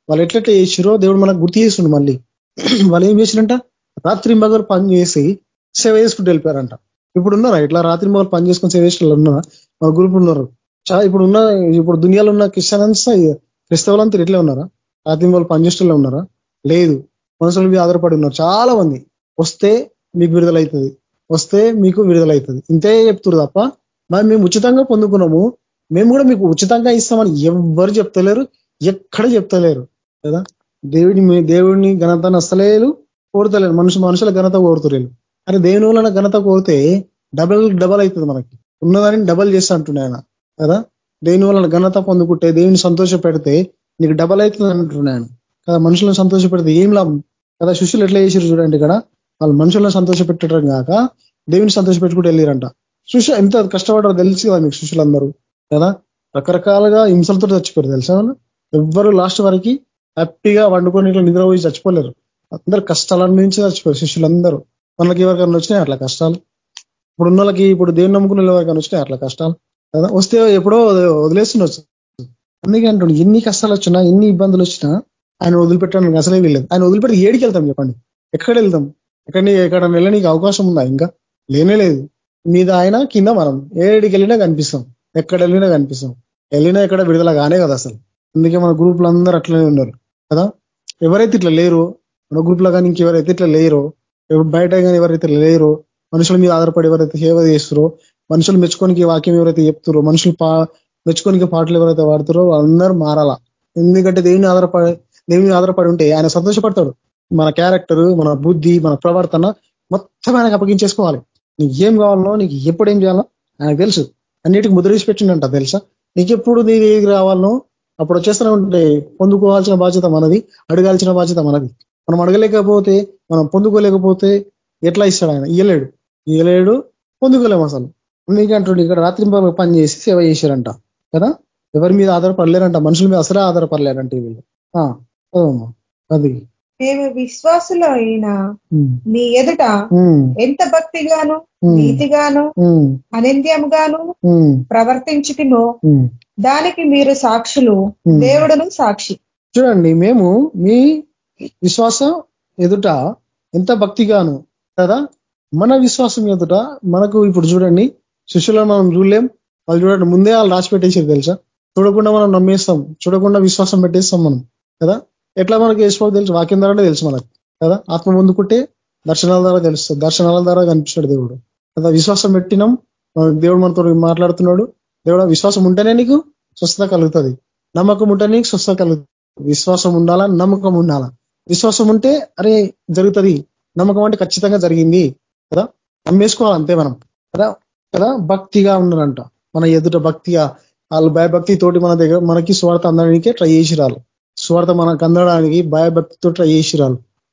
వాళ్ళు ఎట్లెట్లా చేసిరో దేవుడు మనకు గుర్తు చేస్తుండు మళ్ళీ. వాళ్ళు ఏం చేసిరంట? రాత్రి మగలు పని చేసి సేవ చేసుకుంటూ వెళ్ళిపోయారంట. ఇప్పుడు ఉన్నారా? ఇట్లా రాత్రి మగలు పని చేసుకుని సేవ చేసిన ఉన్నారా? మన గ్రూప్ ఉన్నారు. చాలా ఇప్పుడు ఉన్న ఇప్పుడు దునియాలో ఉన్న క్రిస్టియన్స్ క్రిస్తవులంతా ఇట్లే ఉన్నారా? రాత్రి మగలు పనిచేసేలో ఉన్నారా? లేదు. మనుషుల మీద ఆధారపడి ఉన్నారు. చాలా మంది వస్తే మీకు విడుదలవుతుంది వస్తే మీకు విడుదలవుతుంది ఇంతే చెప్తున్నారు తప్ప మరి మేము ఉచితంగా పొందుకున్నాము మేము కూడా మీకు ఉచితంగా ఇస్తామని ఎవ్వరు చెప్తలేరు ఎక్కడ చెప్తలేరు కదా? దేవుడి దేవుడిని ఘనతను అస్తలేరు కోరుతలేరు. మనుషు మనుషుల ఘనత కోరుతులేరు. కానీ దేవుని వలన ఘనత కోరితే డబల్ డబల్ అవుతుంది మనకి. ఉన్నదాన్ని డబల్ చేస్తా అంటున్నాయి కదా? దేవుని వలన ఘనత పొందుకుంటే దేవుని సంతోష పెడితే నీకు డబల్ అవుతుంది అంటున్నాను కదా మనుషులను సంతోష పెడితే ఏం లాభం? కదా శిష్యులు ఎట్లా చేసారు చూడండి ఇక్కడ. వాళ్ళు మనుషులను సంతోష పెట్టడం కాక దేవుని సంతోష పెట్టుకుంటూ వెళ్ళారంట. శిష్యు ఎంత కష్టపడారో తెలుసు కదా మీకు శిష్యులందరూ కదా? రకరకాలుగా హింసలతో చచ్చిపోయారు తెలుసా ఎవ్వరు లాస్ట్ వరకు హ్యాపీగా వండుకొని ఇట్లా నిద్ర పోయి చచ్చిపోలేరు. అందరు కష్టాల నుంచి చచ్చిపోయారు శిష్యులందరూ. మనకి ఎవరికైనా వచ్చినాయి అట్లా కష్టాలు? ఇప్పుడు ఉన్న వాళ్ళకి ఇప్పుడు దేవుని నమ్ముకున్న ఎవరికైనా వచ్చినాయి అట్లా కష్టాలు? కదా? వస్తే ఎప్పుడో వదిలేస్తుండొచ్చు. అందుకే అంటుండే ఎన్ని కష్టాలు వచ్చినా ఎన్ని ఇబ్బందులు వచ్చినా ఆయన వదిలిపెట్టడానికి అసలే వెళ్ళలేదు ఆయన వదిలిపెట్టి ఏడికి వెళ్తాం చెప్పండి. ఎక్కడ వెళ్తాం? ఎక్కడ ఎక్కడ వెళ్ళడానికి అవకాశం ఉందా ఇంకా? లేనే లేదు. మీద ఆయన కింద మనం. ఏడికి వెళ్ళినా కనిపిస్తాం. ఎక్కడ వెళ్ళినా కనిపిస్తాం. వెళ్ళినా ఎక్కడ విడుదల కానే కదా అసలు. అందుకే మన గ్రూపులు అందరూ అట్లనే ఉన్నారు. కదా? ఎవరైతే ఇట్లా లేరు మన గ్రూప్లో కానీ ఇంకెవరైతే ఇట్లా లేరో బయట కానీ ఎవరైతే లేరో మనుషుల మీద ఆధారపడి ఎవరైతే సేవ చేస్తారో మనుషులు మెచ్చుకోనికి వాక్యం ఎవరైతే చెప్తారో మనుషులు పా మెచ్చుకోనికి పాటలు ఎవరైతే వాడుతారో అందరూ మారాలా. ఎందుకంటే దేవుని ఆధారపడి దేవుని ఆధారపడి ఉంటే ఆయన సంతోషపడతాడు. మన క్యారెక్టర్ మన బుద్ధి మన ప్రవర్తన మొత్తం ఆయనకు అప్పగించేసుకోవాలి. నీకు ఏం కావాలనో నీకు ఎప్పుడు ఏం చేయాలో ఆయనకు తెలుసు. అన్నిటికి ముద్రేసి పెట్టిండంట తెలుసా? నీకు ఎప్పుడు నీ రావాలనో అప్పుడు వచ్చేస్తూనే ఉంటే పొందుకోవాల్సిన బాధ్యత మనది అడగాల్సిన బాధ్యత మనది. మనం అడగలేకపోతే మనం పొందుకోలేకపోతే ఎట్లా ఇస్తాడు ఆయన? ఇయ్యలేడు. ఇయ్యలేడు పొందుకోలేము అసలు. నీకంటుండే ఇక్కడ రాత్రి పని చేసి సేవ చేశారంట. కదా? ఎవరి మీద ఆధారపడలేరంట మనుషుల మీద అసలే ఆధారపడలేరంట వీళ్ళు. అది. మేము విశ్వాసులు అయినా నీ ఎదుట ఎంత భక్తిగాను నీతిగాను అనింద్యముగాను ప్రవర్తించుకునో దానికి మీరు సాక్షులు దేవుడును సాక్షి. చూడండి మేము మీ విశ్వాసం ఎదుట ఎంత భక్తిగాను కదా? మన విశ్వాసం ఎదుట మనకు ఇప్పుడు చూడండి శిష్యులను మనం చూడలేం. వాళ్ళు చూడండి ముందే వాళ్ళు రాసి పెట్టేసారు తెలుసా? చూడకుండా మనం నమ్మేస్తాం. చూడకుండా విశ్వాసం పెట్టేస్తాం మనం కదా? ఎట్లా మనకి యేసుప్రభు తెలుసు? వాక్యం ద్వారానే తెలుసు మనకు కదా? ఆత్మ ముందుకుంటే దర్శనాల ద్వారా తెలుస్తుంది దర్శనాల ద్వారా కనిపిస్తాడు దేవుడు. కదా? విశ్వాసం పెట్టినాం దేవుడు మనతో మాట్లాడుతున్నాడు. దేవుడు విశ్వాసం ఉంటేనే నీకు స్వస్థత కలుగుతుంది. నమ్మకం ఉంటే నీకు స్వస్థత కలుగుతుంది. విశ్వాసం ఉండాలా? నమ్మకం ఉండాలా? విశ్వాసం ఉంటే అరే జరుగుతుంది. నమ్మకం అంటే ఖచ్చితంగా జరిగింది కదా? నమ్మేసుకోవాలి అంతే మనం కదా? కదా? భక్తిగా ఉన్నారంట మన ఎదుట భక్తిగా వాళ్ళు భయభక్తి తోటి మన దగ్గర మనకి స్వార్థ అందడానికే ట్రై చేసి రాలి స్వార్థ మనకు అందడానికి భయభక్తితో ట్రై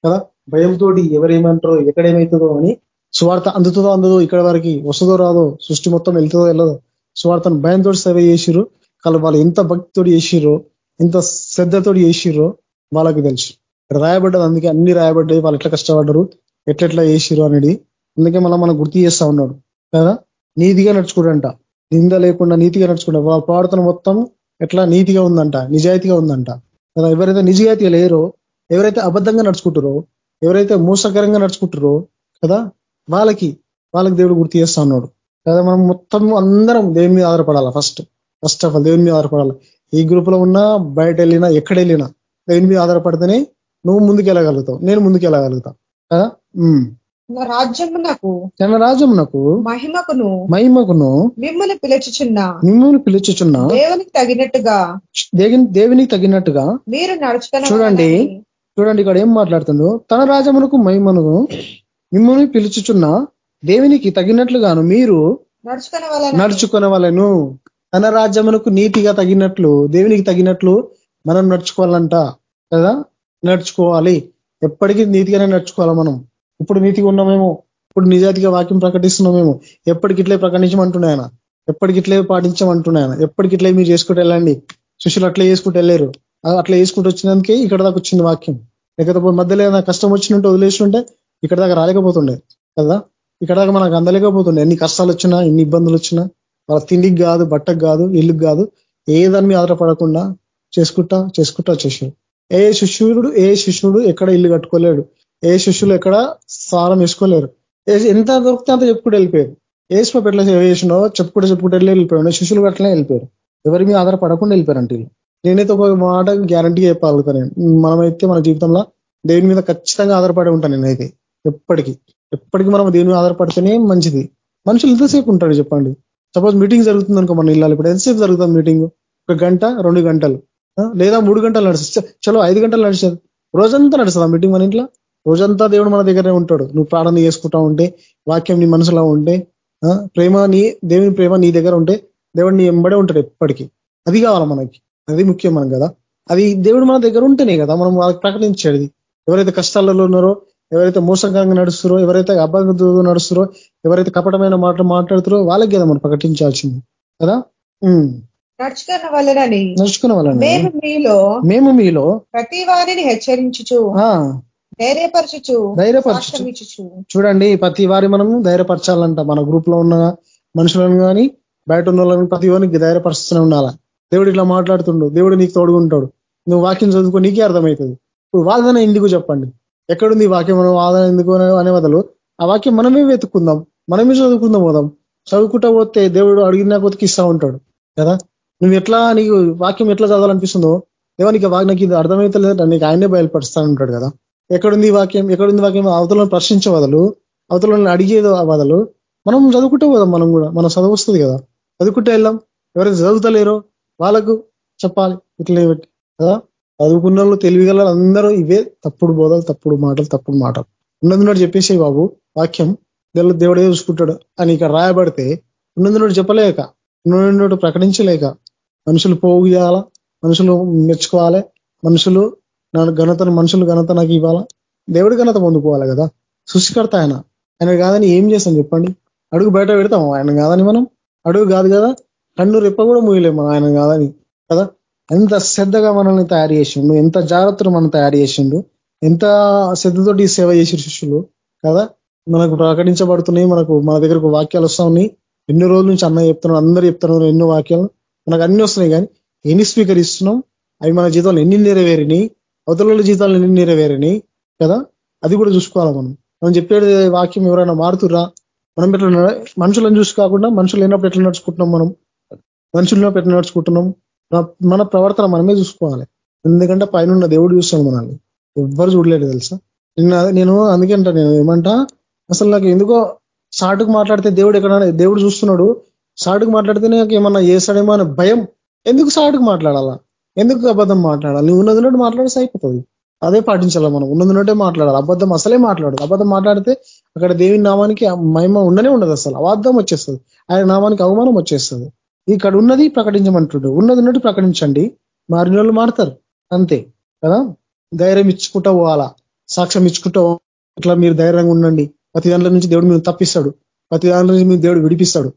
కదా? భయంతో ఎవరేమంటారో ఎక్కడేమవుతుందో అని స్వార్థ అందుతుందో అందదో ఇక్కడ వరకు వస్తుందో రాదో సృష్టి మొత్తం వెళ్తుందో వెళ్ళదో స్వార్థను భయంతో సేవ చేసిరు కానీ వాళ్ళు ఎంత భక్తితో చేసిరో ఎంత శ్రద్ధతో చేసిరో వాళ్ళకి తెలుసు. రాయబడ్డది అందుకే అన్ని రాయబడ్డాయి వాళ్ళు ఎట్లా కష్టపడ్డరు ఎట్లెట్లా చేసిరు అనేది అందుకే మళ్ళీ మనం గుర్తు చేస్తా ఉన్నాడు కదా? నీతిగా నడుచుకోడంట. నింద లేకుండా నీతిగా నడుచుకుంటా. వాళ్ళ ప్రవర్తన మొత్తం ఎట్లా నీతిగా ఉందంట నిజాయితీగా ఉందంట. కదా? ఎవరైతే నిజాయితీ లేరో ఎవరైతే అబద్ధంగా నడుచుకుంటారో ఎవరైతే మోసకరంగా నడుచుకుంటారో కదా? వాళ్ళకి వాళ్ళకి దేవుడు గుర్తు చేస్తా ఉన్నాడు. కదా? మనం మొత్తం అందరం దేవుని మీద ఆధారపడాలా ఫస్ట్ ఫస్ట్ ఆఫ్ ఆల్ దేవుని మీద ఆధారపడాలి? ఈ గ్రూప్లో ఉన్నా బయట వెళ్ళినా ఎక్కడ వెళ్ళినా దేవుని మీద ఆధారపడితేనే నువ్వు ముందుకు వెళ్ళగలుగుతావు నేను ముందుకు వెళ్ళగలుగుతా కదా రాజ్యమునకు తన రాజ్యమునకు మహిమకును మహిమకును మిమ్మల్ని పిలుచుచున్న మిమ్మల్ని పిలుచుచున్న దేవునికి తగినట్టుగా దేవునికి తగినట్టుగా మీరు నడుచుకున్న చూడండి. చూడండి ఇక్కడ ఏం మాట్లాడుతుందో. తన రాజమునకు మహిమను మిమ్మల్ని పిలుచుచున్న దేవునికి తగినట్లుగాను మీరు నడుచుకునే వాళ్ళను తన రాజ్యమునకు నీతిగా తగినట్లు దేవునికి తగినట్లు మనం నడుచుకోవాలంట కదా? నడుచుకోవాలి. ఎప్పటికీ నీతిగానే నడుచుకోవాలి మనం. ఇప్పుడు నీతిగా ఉన్నామేమో ఇప్పుడు నిజాతిగా వాక్యం ప్రకటిస్తున్నామేమో ఎప్పటికిట్లే ప్రకటించమంటున్నాయన ఎప్పటికి ఎప్పటికిట్లే పాటించమంటున్నాయన ఎప్పటికిట్లే మీరు చేసుకుంటూ వెళ్ళండి. శిష్యులు అట్లే చేసుకుంటూ వెళ్ళారు అట్లా చేసుకుంటూ వచ్చినందుకే ఇక్కడ దాకా వచ్చింది వాక్యం. లేకపోతే మధ్యలో ఏదైనా కష్టం వచ్చినట్టు వదిలేస్తుంటే ఇక్కడ దాకా రాలేకపోతుండే కదా? ఇక్కడ దాకా మనకు అందలేకపోతుండే. ఎన్ని కష్టాలు వచ్చినా ఎన్ని ఇబ్బందులు వచ్చినా వాళ్ళ తిండికి కాదు బట్టకు కాదు ఇల్లుకి కాదు ఏ దాని మీద ఆధారపడకుండా చేసుకుంటా చేసుకుంటా వచ్చేసాడు. ఏ శిష్యుడు ఏ శిష్యుడు ఎక్కడ ఇల్లు కట్టుకోలేడు? ఏ శిష్యులు ఎక్కడ సారం వేసుకోలేరు. ఎంత దొరికితే అంత చెప్పుకుంటూ వెళ్ళిపోయారు. ఏసుప ఎట్లా చేసినో చెప్పుకుంటూ చెప్పుకుంటూ వెళ్ళి వెళ్ళిపోయాడు శిష్యులు అట్లనే వెళ్ళిపోయారు. ఎవరి మీద ఆధారపడకుండా వెళ్ళిపోయారంటే నేనైతే ఒక మాట గ్యారంటీగా చెప్పగలుగుతాను మనమైతే మన జీవితంలో దేవుని మీద ఖచ్చితంగా ఆధారపడి ఉంటాను నేనైతే. ఎప్పటికీ. ఎప్పటికీ మనం దేవుని మీద ఆధారపడితేనే మంచిది. మనుషులు ఎంతసేపు ఉంటాడు చెప్పండి. సపోజ్ మీటింగ్ జరుగుతుంది అనుకో మన ఇళ్ళలో ఇప్పుడు. ఎంతసేపు జరుగుతుంది మీటింగ్? ఒక గంట రెండు గంటలు. లేదా మూడు గంటలు నడుస్తుంది. చలో ఐదు గంటలు నడిచేది. రోజంతా నడుస్తుంది మీటింగ్ మన ఇంట్లో? రోజంతా దేవుడు మన దగ్గరనే ఉంటాడు. నువ్వు ప్రార్థన చేసుకుంటా ఉంటే వాక్యం నీ మనసులో ఉంటే ప్రేమ నీ దేవుని ప్రేమ నీ దగ్గర ఉంటే దేవుడు నీ ఎంబడే ఉంటాడు ఎప్పటికీ. అది కావాలి మనకి. అది ముఖ్యం మనం కదా. అది దేవుడు మన దగ్గర ఉంటేనే కదా మనం వాళ్ళకి ప్రకటించేది. ఎవరైతే కష్టాలలో ఉన్నారో ఎవరైతే మోసంకరంగా నడుస్తారో ఎవరైతే అబ్బాయి నడుస్తారో ఎవరైతే కపటమైన మాటలు మాట్లాడుతారో వాళ్ళకి కదా మనం ప్రకటించాల్సింది. కదా? నడుచుకున్న వలనని నడుచుకున్న వలన మేము మీలో మేము మీలో ప్రతి వారిని హెచ్చరించుచు ధైర్యపరచుచు ధైర్యపరచు చూడండి ప్రతి వారి మనం ధైర్యపరచాలంట. మన గ్రూప్లో ఉన్న మనుషులను కానీ బయట ఉన్న వాళ్ళని ప్రతి వారికి ధైర్యపరుస్తూనే ఉండాలా? దేవుడు ఇట్లా మాట్లాడుతుండు. దేవుడు నీకు తోడుగుంటాడు నువ్వు వాక్యం చదువుకో నీకే అర్థమవుతుంది ఇప్పుడు వాదన ఎందుకు చెప్పండి? ఎక్కడుంది వాక్యం? మనం వాదన ఎందుకు అనే వదలు ఆ వాక్యం మనమే వెతుక్కుందాం. మనమే చదువుకుందాం పోదాం. చదువుకుంటా పోతే దేవుడు అడిగిన కొద్దికి ఇస్తా ఉంటాడు. కదా? నువ్వు ఎట్లా నీకు వాక్యం ఎట్లా చదవాలనిపిస్తుందో దేవా నీకు నాకు ఇది అర్థమవుతలేదు నీకు ఆయనే బయలుపరుస్తా ఉంటాడు కదా? ఎక్కడుంది వాక్యం? ఎక్కడుంది వాక్యం? అవతలను ప్రశ్నించే వదలు అవతలను అడిగేది వదలు. మనం చదువుకుంటే పోదాం మనం కూడా. మనం చదువు వస్తుంది కదా. చదువుకుంటే వెళ్ళాం. ఎవరైతే చదువుతలేరో వాళ్ళకు చెప్పాలి. ఇట్లా కదా? చదువుకున్న వాళ్ళు తెలివిగల అందరూ ఇవే తప్పుడు బోధలు తప్పుడు మాటలు తప్పుడు మాటలు ఉన్నదిన్నట్టు చెప్పేసే బాబు వాక్యం. దేవుడు దేవుడే చూసుకుంటాడు అని ఇక్కడ రాయబడితే ఉన్నదిన్నట్టు చెప్పలేక ఉన్నదిన్నట్టు ప్రకటించలేక మనుషులు పోగు చేయాలా? మనుషులు మెచ్చుకోవాలి మనుషులు ఘనతను మనుషులు ఘనత నాకు ఇవ్వాలా? దేవుడి ఘనత పొందుకోవాలి కదా. సృష్టికర్త ఆయన. ఆయన కాదని ఏం చేస్తాం చెప్పండి? అడుగు బయట పెడతాం ఆయన కాదని మనం? అడుగు కాదు కదా? కన్ను రెప్ప కూడా మూయలేము ఆయన కాదని. కదా? ఎంత శ్రద్ధగా మనల్ని తయారు చేసిండు ఎంత జాగ్రత్తలు మనం తయారు చేసిండు ఎంత శ్రద్ధతోటి సేవ చేసి శిష్యులు కదా? మనకు ప్రకటించబడుతున్నాయి మనకు మన దగ్గరకు వాక్యాలు వస్తా ఉన్నాయి. ఎన్నో రోజుల నుంచి అన్న చెప్తున్నారు అందరూ చెప్తున్నారు ఎన్నో వాక్యాలు. మనకు అన్ని వస్తున్నాయి కానీ ఎన్ని స్వీకరిస్తున్నాం? అవి మన జీవితంలో ఎన్ని నెరవేరినాయి? అవతల జీతాలు ఎన్ని నెరవేరని కదా? అది కూడా చూసుకోవాలి మనం. మనం చెప్పేది వాక్యం ఎవరైనా మారుతురా మనం ఎట్లా మనుషులను చూసి కాకుండా మనుషులు లేనప్పుడు ఎట్లా నడుచుకుంటున్నాం మనం? మనుషుల్లో ఎట్లా నడుచుకుంటున్నాం? మన ప్రవర్తన మనమే చూసుకోవాలి. ఎందుకంటే పైన దేవుడు చూస్తాను మనల్ని. ఎవ్వరు చూడలేదు తెలుసా? నిన్న నేను అందుకే నేను ఏమంటా? అసలు నాకు ఎందుకో సాటుకు మాట్లాడితే దేవుడు ఎక్కడ దేవుడు చూస్తున్నాడు. సాటుకు మాట్లాడితే నాకు ఏమన్నా చేస్తాడేమో అనే భయం. ఎందుకు సాటుకు మాట్లాడాలా? ఎందుకు అబద్ధం మాట్లాడాలి? నువ్వు ఉన్నది నుండి మాట్లాడితే అయిపోతుంది అదే పాటించాలి మనం. ఉన్నది నుండే మాట్లాడాలి. అబద్ధం అసలే మాట్లాడదు. అబద్ధం మాట్లాడితే అక్కడ దేవి నామానికి మహిమ ఉండనే ఉండదు అసలు. అబద్ధం వచ్చేస్తుంది. ఆయన నామానికి అవమానం వచ్చేస్తుంది. ఇక్కడ ఉన్నది ప్రకటించమంటుండ్రు ఉన్నది ఉన్నట్టు ప్రకటించండి. మారిన వాళ్ళు మారుతారు. అంతే. కదా? ధైర్యం ఇచ్చుకుంటా పోవాలా? సాక్ష్యం ఇచ్చుకుంటా ఇట్లా మీరు ధైర్యంగా ఉండండి. ప్రతి దాంట్లో నుంచి దేవుడు మీరు తప్పిస్తాడు. ప్రతి దాంట్లో నుంచి మీరు దేవుడు విడిపిస్తాడు.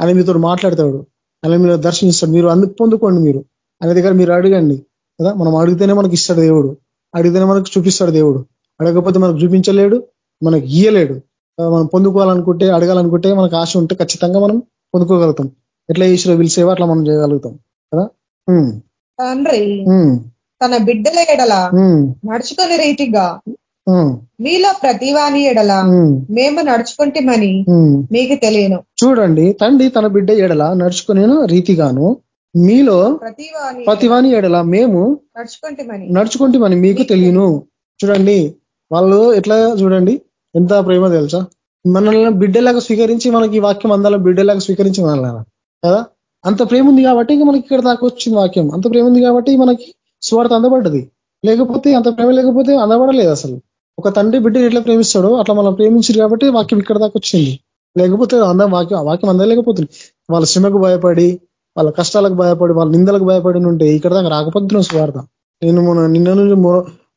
ఆయన మీతో మాట్లాడతాడు. ఆయన మీరు దర్శనిస్తాడు మీరు అందుకు పొందుకోండి మీరు. ఆయన దగ్గర మీరు అడగండి. కదా? మనం అడిగితేనే మనకి ఇస్తాడు దేవుడు. అడిగితేనే మనకు చూపిస్తాడు దేవుడు. అడగకపోతే మనకు చూపించలేడు మనకి ఇయ్యలేడు. మనం పొందుకోవాలనుకుంటే అడగాలనుకుంటే మనకు ఆశ ఉంటే ఖచ్చితంగా మనం పొందుకోగలుగుతాం. ఎట్లా ఈశ్వర పిలిచేవో అట్లా మనం చేయగలుగుతాం. కదా? తండ్రి తన బిడ్డల ఎడల నడుచుకునే రీతిగా మీలో ప్రతివాని ఎడల మేము నడుచుకుంటామని మీకు తెలియను. చూడండి తండ్రి తన బిడ్డ ఎడల నడుచుకునే రీతిగాను మీలో ప్రతివాని ఎడల మేము నడుచుకుంటామని. మీకు తెలియను. చూడండి వాళ్ళు ఎట్లా చూడండి? ఎంత ప్రేమ తెలుసా? మనల్ని బిడ్డలాగా స్వీకరించి మనకి వాక్యం అందాల బిడ్డలాగా స్వీకరించి మనల్ని కదా? అంత ప్రేమ ఉంది కాబట్టి ఇంకా మనకి ఇక్కడ దాకా వచ్చింది వాక్యం. అంత ప్రేమ ఉంది కాబట్టి మనకి స్వార్థ అందబడ్డది. లేకపోతే అంత ప్రేమ లేకపోతే అందబడలేదు అసలు. ఒక తండ్రి బిడ్డని ఎట్లా ప్రేమిస్తాడో అట్లా మనం ప్రేమించారు కాబట్టి వాక్యం ఇక్కడ దాకా వచ్చింది. లేకపోతే అంద వాక్యం వాక్యం అందలేకపోతుంది. వాళ్ళ శ్రమకు భయపడి వాళ్ళ కష్టాలకు భయపడి వాళ్ళ నిందలకు భయపడి ఉంటే ఇక్కడ దాకా రాకపోతున్నాం స్వార్థ నేను మన నిన్న నుంచి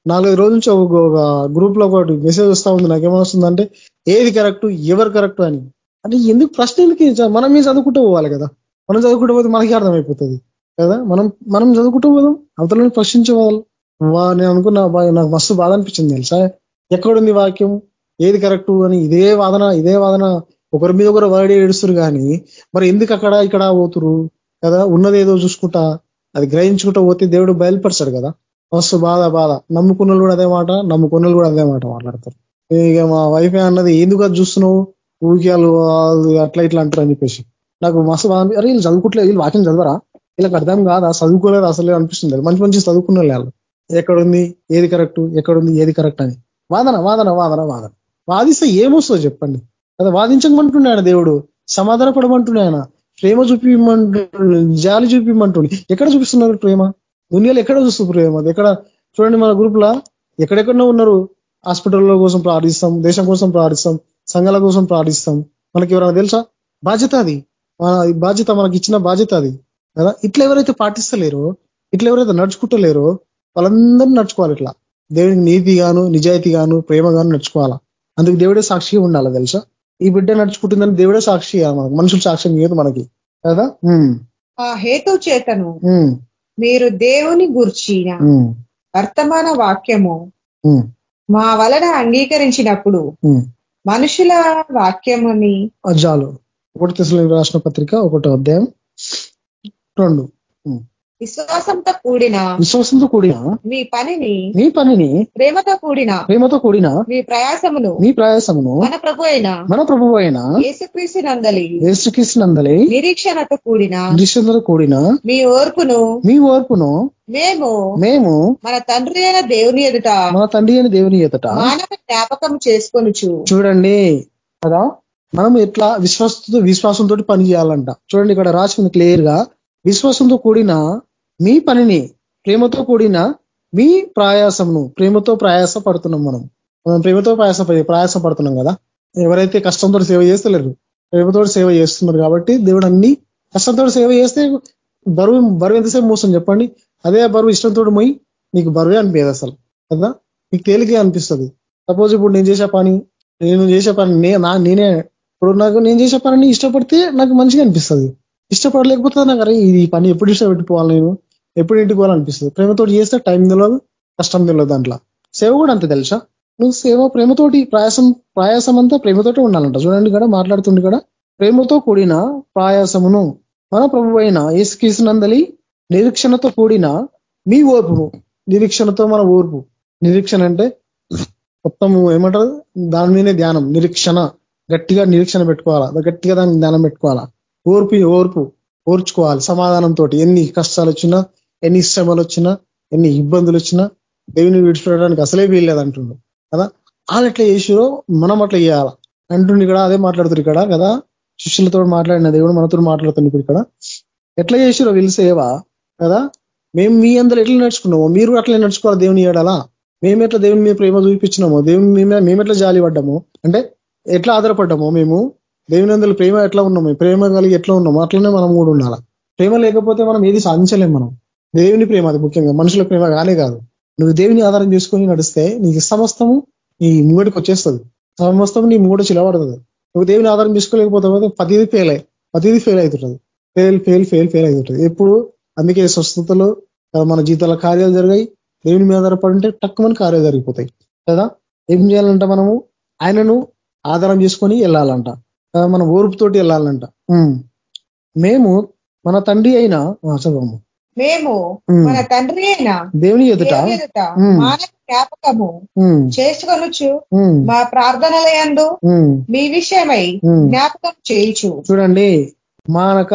నాలుగైదు రోజుల నుంచి ఒక గ్రూప్లో ఒకటి మెసేజ్ వస్తా ఉంది. నాకేమొస్తుందంటే ఏది కరెక్ట్ ఎవరు కరెక్ట్ అని. అంటే ఎందుకు ప్రశ్నలకి మనం మీద చదువుకుంటూ పోవాలి కదా? మనం చదువుకుంటూ పోతే మనకి అర్థమైపోతుంది కదా? మనం మనం చదువుకుంటూ పోదాం. అవతలని ప్రశ్నించేవాళ్ళు నేను అనుకున్న నాకు మస్తు బాధ అనిపించింది తెలుసా? ఎక్కడుంది వాక్యం? ఏది కరెక్ట్ అని ఇదే వాదన ఇదే వాదన ఒకరి మీద ఒకరు వరడి ఏడుస్తురు కానీ మరి ఎందుకు అక్కడ ఇక్కడ పోతురు కదా? ఉన్నది ఏదో చూసుకుంటా అది గ్రహించుకుంటా పోతే దేవుడు బయలుపరచాడు కదా? మస్తు బాధ బాధ. నమ్ముకున్న కూడా అదే మాట నమ్ముకున్న కూడా అదే మాట మాట్లాడతారు. ఇక మా వైఫ్ అన్నది ఎందుకు అది చూస్తున్నావు? ఊరికాలు అట్లా ఇట్లా అంటారు అని చెప్పేసి. నాకు మస్తు బాధ అరే వీళ్ళు చదువుకుంటలేదు వీళ్ళు వాక్యం చదవరా? వీళ్ళకి అర్థం కాదా? చదువుకోలేదు? అసలే అనిపిస్తుంది మంచి మంచి చదువుకున్న వాళ్ళు. ఎక్కడుంది? ఏది కరెక్ట్? ఎక్కడుంది? ఏది కరెక్ట్? అని. వాదన వాదన వాదన వాదన. వాదిస్తే ఏమొస్తుందో చెప్పండి. కదా వాదించమంటున్నాడు దేవుడు. సమాధాన పడమంటున్నాయన ప్రేమ చూపిమంటు జాలి చూపిమంటుండి. ఎక్కడ చూపిస్తున్నారు ప్రేమ? దునియాలు ఎక్కడ చూస్తుంది ప్రేమ? ఎక్కడ? చూడండి మన గ్రూప్ ఎక్కడెక్కడో ఉన్నారు. హాస్పిటల్లో కోసం ప్రార్థిస్తాం దేశం కోసం ప్రార్థిస్తాం సంఘాల కోసం ప్రార్థిస్తాం. మనకి ఎవరైనా తెలుసా? బాధ్యత అది. మన బాధ్యత మనకి ఇచ్చిన బాధ్యత అది. కదా? ఇట్లా ఎవరైతే పాటిస్తలేరో ఇట్లా ఎవరైతే నడుచుకుంటలేరో వాళ్ళందరూ నడుచుకోవాలి ఇట్లా. దేవుడికి నీతి గాను నిజాయితీ గాను ప్రేమ గాను నడుచుకోవాలా. అందుకు దేవుడే సాక్షిగా ఉండాలి తెలుసా? ఈ బిడ్డ నడుచుకుంటుందని దేవుడే సాక్షి మనకు. మనుషులు సాక్ష్యం లేదు మనకి. కదా? ఆ హేతు చేతను మీరు దేవుని గుర్చిన వర్తమాన వాక్యము మా వలన అంగీకరించినప్పుడు మనుషుల వాక్యముని అజ్జాలు ఒకటి రాసిన పత్రిక ఒకటో అధ్యాయం. రెండు. విశ్వాసంతో కూడిన విశ్వాసంతో కూడిన మీ పనిని మీ పనిని ప్రేమతో కూడిన ప్రేమతో కూడిన మీ ప్రయాసమును మీ ప్రయాసమును మన ప్రభు అయిన మన ప్రభు అయిన యేసుక్రీస్తునందలి యేసుక్రీస్తునందలి నిరీక్షణతో కూడిన నిరీక్షణతో కూడిన మీ ఓర్పును మీ ఓర్పును మేము మేము మన తండ్రి అయిన దేవుని ఎదుట మన తండ్రి అయిన దేవుని ఎదుట మానవ జ్ఞాపకం చేసుకొని చూడండి కదా మనం ఎట్లా విశ్వాసంతో విశ్వాసంతో పని చేయాలంట. చూడండి ఇక్కడ రాసింది క్లియర్గా విశ్వాసంతో కూడిన మీ పనిని ప్రేమతో కూడిన మీ ప్రయాసమును ప్రేమతో ప్రయాస పడుతున్నాం మనం. మనం ప్రేమతో ప్రయాస ప్రయాస పడుతున్నాం కదా? ఎవరైతే కష్టంతో సేవ చేస్తలేరు ప్రేమతో సేవ చేస్తున్నారు కాబట్టి దేవుడు అన్ని కష్టంతో సేవ చేస్తే బరువు బరువు ఎంతసేపు మోసం చెప్పండి? అదే బరువు ఇష్టంతో పోయి నీకు బరువే అనిపించదు అసలు కదా? నీకు తేలికే అనిపిస్తుంది. సపోజ్ ఇప్పుడు నేను చేసే పని నేను చేసే పని నేనే ఇప్పుడు నాకు నేను చేసే పనిని ఇష్టపడితే నాకు మంచిగా అనిపిస్తుంది. ఇష్టపడలేకపోతే నాకు అరే ఈ పని ఎప్పుడు ఇష్టపెట్టిపోవాలి నేను? ఎప్పుడు ఇంటికి పోవాలనిపిస్తుంది? ప్రేమతోటి చేస్తే టైం తెలియదు కష్టం తెలియదు దాంట్లో. సేవ కూడా అంతే తెలుసా? నువ్వు సేవ ప్రేమతోటి ప్రయాసం ప్రయాసం అంతా ప్రేమతోటి ఉండాలంట. చూడండి కూడా మాట్లాడుతుంది కదా ప్రేమతో కూడిన ప్రయాసమును మన ప్రభు అయిన ఏసుకీసునందలి నిరీక్షణతో కూడిన మీ ఓర్పును నిరీక్షణతో మన ఓర్పు. నిరీక్షణ అంటే మొత్తం ఏమంటారు? దాని మీదే ధ్యానం నిరీక్షణ. గట్టిగా నిరీక్షణ పెట్టుకోవాలా? గట్టిగా దానికి ధ్యానం పెట్టుకోవాలా? ఓర్పు ఓర్పు ఓర్చుకోవాలి సమాధానంతో ఎన్ని కష్టాలు వచ్చినా ఎన్ని శ్రమలు వచ్చినా ఎన్ని ఇబ్బందులు వచ్చినా దేవుని విడిచిపెట్టడానికి అసలే వీల్లేదు అంటుండ్రు కదా? వాళ్ళు ఎట్లా చేసిరో మనం అట్లా చేయాలా? అంటుండి ఇక్కడ అదే మాట్లాడుతున్నారు ఇక్కడ కదా? శిష్యులతో మాట్లాడిన దేవుడు మనతో మాట్లాడుతుంది ఇప్పుడు ఇక్కడ. ఎట్లా చేసిరో వీళ్ళు సేవ కదా? మేము మీ అందరూ ఎట్లా నడుచుకున్నామో మీరు అట్లా నడుచుకోవాలి దేవుని ఏడాలా? మేము ఎట్లా దేవుని మీద ప్రేమ చూపించినామో దేవుని మేము ఎట్లా జాలి పడ్డాము అంటే ఎట్లా ఆధారపడ్డామో మేము? దేవుని అందరి ప్రేమ ఎట్లా ఉన్నాము ప్రేమ కలిగి ఎట్లా ఉన్నాము అట్లనే మనం కూడా ఉండాలా? ప్రేమ లేకపోతే మనం ఏది సాధించలేం మనం. దేవుని ప్రేమ అది ముఖ్యంగా. మనుషుల ప్రేమ కానే కాదు. నువ్వు దేవుని ఆధారం చేసుకొని నడిస్తే నీకు సమస్తము నీ ముంగడికి వచ్చేస్తుంది. సమస్తము నీ ముంగడు చిలబడుతుంది నువ్వు దేవుని ఆధారం చేసుకోలేకపోతే పదిది ఫెయిల్ అయ్యి పతిది ఫెయిల్ అవుతుంటుంది. ఫెయిల్ ఫెయిల్ ఫెయిల్ ఫెయిల్ అవుతుంటుంది. ఎప్పుడు? అందుకే స్వస్థతలు మన జీతాల కార్యాలు జరిగాయి. దేవుని మీద ఆధారపడి ఉంటే తక్కువని కార్యాలు జరిగిపోతాయి. కదా? ఏం చేయాలంట మనము? ఆయనను ఆధారం చేసుకొని వెళ్ళాలంట. మన ఓర్పుతోటి వెళ్ళాలంట. మేము మన తండ్రి అయిన చదవము మేము. మన తండ్రి అయిన దేవుని ఎదుట. మానవ జ్ఞాపకము ఉమ్, చేసుకొనుచు ఉమ్, మా ప్రార్థనలయందు. మీ విషయమై. జ్ఞాపకం చేయుచు చూడండి మానక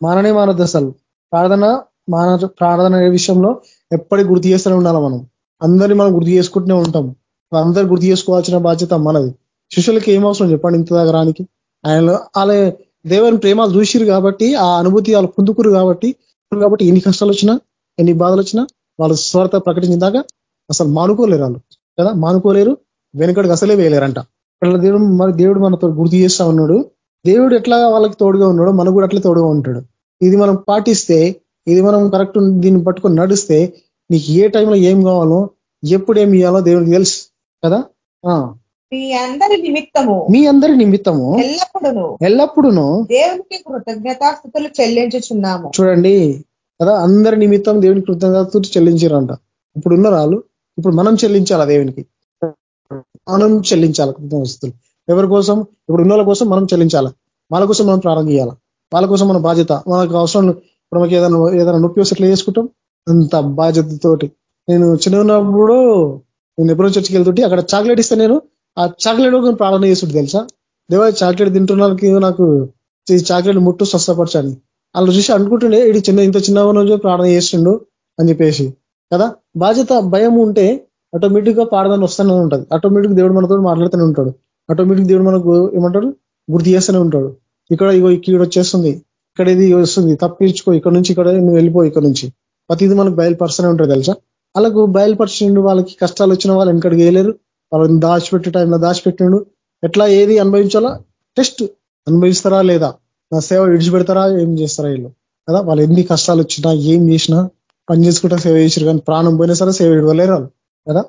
మాననే మానద్దు అసలు ప్రార్థన మాన ప్రార్థన విషయంలో ఎప్పటికి గుర్తు చేస్తూనే ఉండాలి మనం అందరినీ మనం గుర్తు చేసుకుంటూనే ఉంటాం అందరు గుర్తు చేసుకోవాల్సిన బాధ్యత మనది శిష్యులకి ఏం అవసరం చెప్పండి ఇంత దగ్గరానికి ఆయనలో వాళ్ళ దేవుని ప్రేమలు చూసిరు కాబట్టి ఆ అనుభూతి వాళ్ళు పొందుకురు కాబట్టి కాబట్టి ఎన్ని కష్టాలు వచ్చినా ఎన్ని బాధలు వచ్చినా వాళ్ళు స్వార్థ ప్రకటించిందాక అసలు మానుకోలేరు వాళ్ళు. కదా? మానుకోలేరు వెనుకడికి అసలే వేయలేరంట. అట్లా దేవుడు మరి దేవుడు మనతో గుర్తు చేస్తా ఉన్నాడు. దేవుడు ఎట్లా వాళ్ళకి తోడుగా ఉన్నాడో మనకు కూడా అట్లా తోడుగా ఉంటాడు. ఇది మనం పాటిస్తే ఇది మనం కరెక్ట్ దీన్ని పట్టుకొని నడిస్తే నీకు ఏ టైంలో ఏం కావాలో ఎప్పుడు ఏం ఇవ్వాలో దేవుడికి తెలుసు. కదా? ఆ. మీ అందరి నిమిత్తము. మీ అందరి నిమిత్తము ఎల్లప్పుడూ ఎల్లప్పుడూను దేవునికి కృతజ్ఞతాస్థుతులు చెల్లించుచున్నాము. చూడండి కదా అందరి నిమిత్తం దేవునికి కృతజ్ఞతలు చెల్లించారంట. ఇప్పుడు ఉన్న వాళ్ళు ఇప్పుడు మనం చెల్లించాలా దేవునికి? మనం చెల్లించాలి కృతజ్ఞతలు ఎవరి కోసం? ఇప్పుడు ఉన్న వాళ్ళ కోసం మనం చెల్లించాలి? వాళ్ళ కోసం మనం ప్రారంభం చేయాలి? వాళ్ళ కోసం మన బాధ్యత మనకు అవసరం ఇప్పుడు మనకి ఏదైనా ఏదైనా నొప్పి వస్తే ఎట్లా చేసుకుంటాం? అంత బాధ్యతతోటి. నేను చిన్న ఉన్నప్పుడు నేను ఎప్పుడో చర్చికి వెళ్తుంటే అక్కడ చాక్లెట్ ఇస్తే నేను ఆ చాక్లెట్ కూడా ప్రార్థన చేస్తుంటే తెలుసా? దేవ చాక్లెట్ తింటున్నానికి నాకు ఈ చాక్లెట్ ముట్టు స్వస్థపరచాలి. వాళ్ళు చూసి అనుకుంటుండే ఇది చిన్న ఇంత చిన్నగా రోజు ప్రార్థన చేస్తుండు అని చెప్పేసి. కదా? బాధ్యత భయం ఉంటే ఆటోమేటిక్గా ప్రార్థన వస్తూనే ఉంటుంది. ఆటోమేటిక్ దేవుడు మనతో మాట్లాడుతూనే ఉంటాడు. ఆటోమేటిక్ దేవుడు మనకు ఏమంటాడు? గుర్తు చేస్తూనే ఉంటాడు. ఇక్కడ ఇగో ఇక్కడ వచ్చేస్తుంది. ఇక్కడ ఇది వస్తుంది. తప్పించుకో. ఇక్కడ నుంచి ఇక్కడ నువ్వు వెళ్ళిపో ఇక్కడ నుంచి. ప్రతిదీ మనకు బయలుపరుస్తూనే ఉంటుంది తెలుసా? వాళ్ళకు బయలుపరిచిండు వాళ్ళకి కష్టాలు వచ్చిన వాళ్ళు వెనకడికి వేయలేరు వాళ్ళని దాచిపెట్టే టైంలో దాచిపెట్టిండు ఎట్లా ఏది అనుభవించాలో? టెస్ట్ అనుభవిస్తారా లేదా? నా సేవ విడిచిపెడతారా? ఏం చేస్తారా వీళ్ళు? కదా వాళ్ళు ఎన్ని కష్టాలు వచ్చినా ఏం చేసినా పని చేసుకుంటా సేవ చేసారు కానీ ప్రాణం పోయినా సరే సేవ విడవలేరు వాళ్ళు. కదా.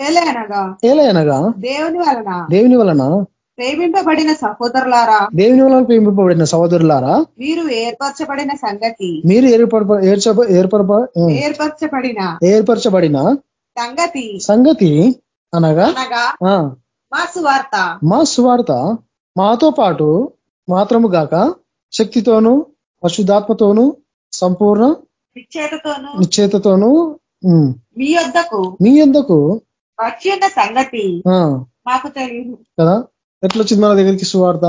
ఏలనగా ఏలయనగా దేవుని వలన. దేవుని వలన? ప్రేమింపబడిన సహోదరులారా. దేవుని వలన ప్రేమింపబడిన సహోదరులారా? మీరు ఏర్పరచబడిన సంగతి. మీరు ఏర్పరచబడిన ఏర్పరచబడిన సంగతి. సంగతి? అనగా? మా సువార్త. మా సువార్త మాతో పాటు మాత్రము గాక శక్తితోనూ పరిశుద్ధాత్మతోనూ సంపూర్ణ నిశ్చేతతోను నిశ్చేతతోనూ మీ వద్దకు మీ ఎందుకు వచ్చి ఉన్న సంగతి మాకు తెలియదు. కదా? ఎట్లా వచ్చింది మన దగ్గరికి సువార్త?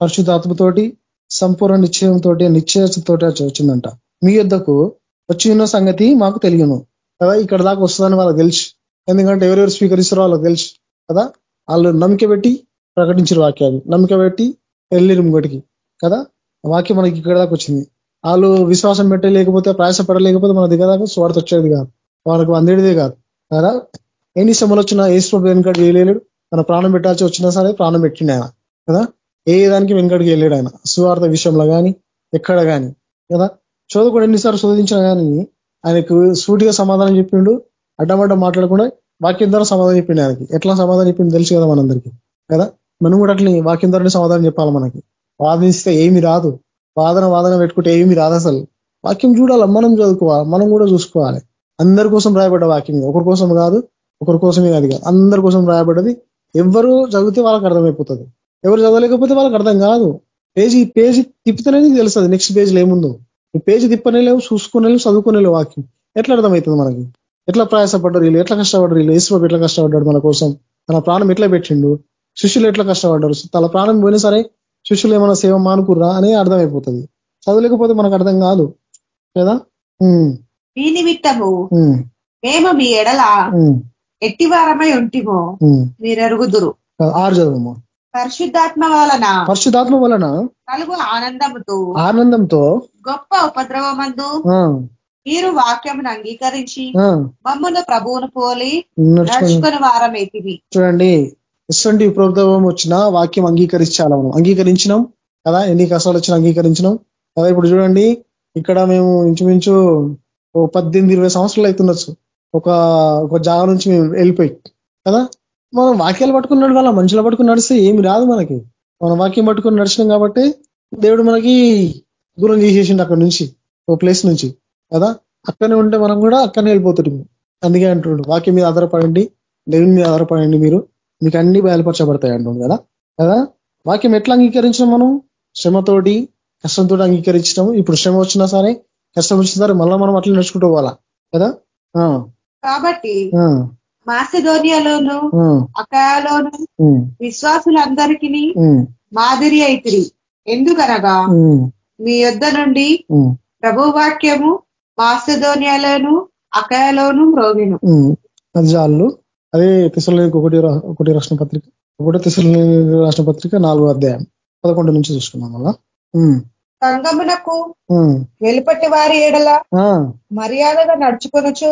పరిశుద్ధాత్మతోటి సంపూర్ణ నిశ్చయంతో నిశ్చయతోటి వచ్చిందంట. మీ యొద్దకు వచ్చి ఉన్న సంగతి మాకు తెలియను. కదా? ఇక్కడ దాకా వస్తుందని వాళ్ళకి తెలుసు. ఎందుకంటే ఎవరెవరు స్వీకరిస్తారో వాళ్ళకి తెలుసు కదా? వాళ్ళు నమ్మిక పెట్టి ప్రకటించారు వాక్యాన్ని. నమ్మిక పెట్టి వెళ్ళిరు ముంగటికి కదా? వాక్యం మనకి ఇక్కడ దాకా వచ్చింది. వాళ్ళు విశ్వాసం పెట్టలేకపోతే ప్రయాసపడలేకపోతే మన దగ్గర దాకా స్వార్థ వచ్చేది కాదు. వాళ్ళకు అందేడిదే కాదు. కదా? ఎన్ని శ్రమలు వచ్చినా ఏ శ్రమ వెనుకడు మన ప్రాణం పెట్టాల్సి వచ్చినా సరే ప్రాణం పెట్టిండు ఆయన కదా? ఏ దానికి వెనుకడికి వెళ్ళాడు ఆయన. సువార్థ విషయంలో కానీ ఎక్కడ కానీ కదా? చదువుకుని ఎన్నిసార్లు శోధించినా కానీ ఆయనకు సూటిగా సమాధానం చెప్పిండు. అడ్డమడ్డ మాట్లాడకుండా వాక్యం ద్వారా సమాధానం చెప్పింది ఆయనకి. ఎట్లా సమాధానం చెప్పింది తెలుసు కదా మనందరికీ. కదా? మనం కూడా అట్లా వాక్యం ద్వారానే సమాధానం చెప్పాలి మనకి. వాదిస్తే ఏమి రాదు. వాదన వాదన పెట్టుకుంటే ఏమి రాదు అసలు. వాక్యం చూడాలి? మనం చదువుకోవాలి? మనం కూడా చూసుకోవాలి. అందరి కోసం రాయబడ్డ వాక్యం ఒకరి కోసం కాదు ఒకరి కోసమే కాదు కాదు అందరి కోసం రాయబడ్డది. ఎవరు చదివితే వాళ్ళకి అర్థమైపోతుంది. ఎవరు చదవలేకపోతే వాళ్ళకి అర్థం కాదు. పేజీ పేజీ తిప్పితేనే తెలుస్తుంది. నెక్స్ట్ పేజీలో ఏముందో? ఈ పేజీ తిప్పనే లేవు చూసుకునే లేవు చదువుకునే లేవు వాక్యం. ఎట్లా అర్థమవుతుంది మనకి? ఎట్లా ప్రయాసపడ్డారు వీళ్ళు? ఎట్లా కష్టపడ్డారు వీళ్ళు? యేసుబాబు ఎట్లా కష్టపడ్డాడు మన కోసం? తన ప్రాణం ఎట్లా పెట్టిండు? శిష్యులు ఎట్లా కష్టపడ్డారు? తన ప్రాణం పోయినా సరే శిష్యులు ఏమైనా సేవ మానుకుర్రా అని అర్థమైపోతుంది. చదవలేకపోతే మనకు అర్థం కాదు. కదా? నిమిత్తము మేము మీ ఎడల ఎట్టివారమై ఉంటిమో ఉమ్. మీరెరుగుదురు. ఆరు చదువు పరిశుద్ధాత్మ వలన పరిశుధాత్మ వలన కలుగు ఆనందముతో ఆనందంతో గొప్ప ఉపద్రవమందు మీరు వాక్యమును అంగీకరించి మమ్మల్ని ప్రభువును పోలి నడుచుకొని. వారమైతివి చూడండి ఎటువంటి ప్రభుత్వం వచ్చినా వాక్యం అంగీకరించాలి మనం. అంగీకరించినాం కదా? ఎన్ని కష్టాలు వచ్చినా అంగీకరించినాం కదా? ఇప్పుడు చూడండి ఇక్కడ మేము ఇంచుమించు ఓ పద్దెనిమిది ఇరవై సంవత్సరాలు అవుతుండొచ్చు. ఒక ఒక జాగా నుంచి మేము వెళ్ళిపోయి కదా? మనం వాక్యాలు పట్టుకున్నాడు వాళ్ళ మనుషులు పట్టుకుని నడిస్తే ఏమి రాదు మనకి. మనం వాక్యం పట్టుకుని నడిచినాం కాబట్టి దేవుడు మనకి దూరం చేసేసిండు అక్కడ నుంచి ఓ ప్లేస్ నుంచి. కదా? అక్కడనే ఉంటే మనం కూడా అక్కడనే వెళ్ళిపోతుంటాం అందుకే అంటుండ్రు వాక్యం మీద ఆధారపడండి దేవుని మీద ఆధారపడండి మీరు. మీకు అన్ని బయలుపరచబడతాయి అంటుంది కదా? కదా? వాక్యం ఎట్లా అంగీకరించినాం మనం? శ్రమతోటి కష్టంతో అంగీకరించినాము. ఇప్పుడు శ్రమ వచ్చినా సరే కష్టం వచ్చిన సరే మళ్ళీ మనం అట్లా నడుచుకుంటూ పోవాలా? కదా? కాబట్టి మాసిధోనియాలోను అకాయలోను విశ్వాసులందరికీ మాదిరి అయితిరి. ఎందుకనగా మీ యొద్ధ నుండి ప్రభువాక్యము మాసిధోనియాలోను అకాయలోను మ్రోగిను అది చాలు అదే తిసలు ఒకటి ఒకటి రాష్ట్ర పత్రిక. ఒకటి తిసలు రాష్ట్ర పత్రిక నాలుగో అధ్యాయం. పదకొండు నుంచి చూసుకున్నాం అలా సంగమునకు వెలుపటి వారి ఏడల మర్యాదగా నడుచుకొనొచ్చు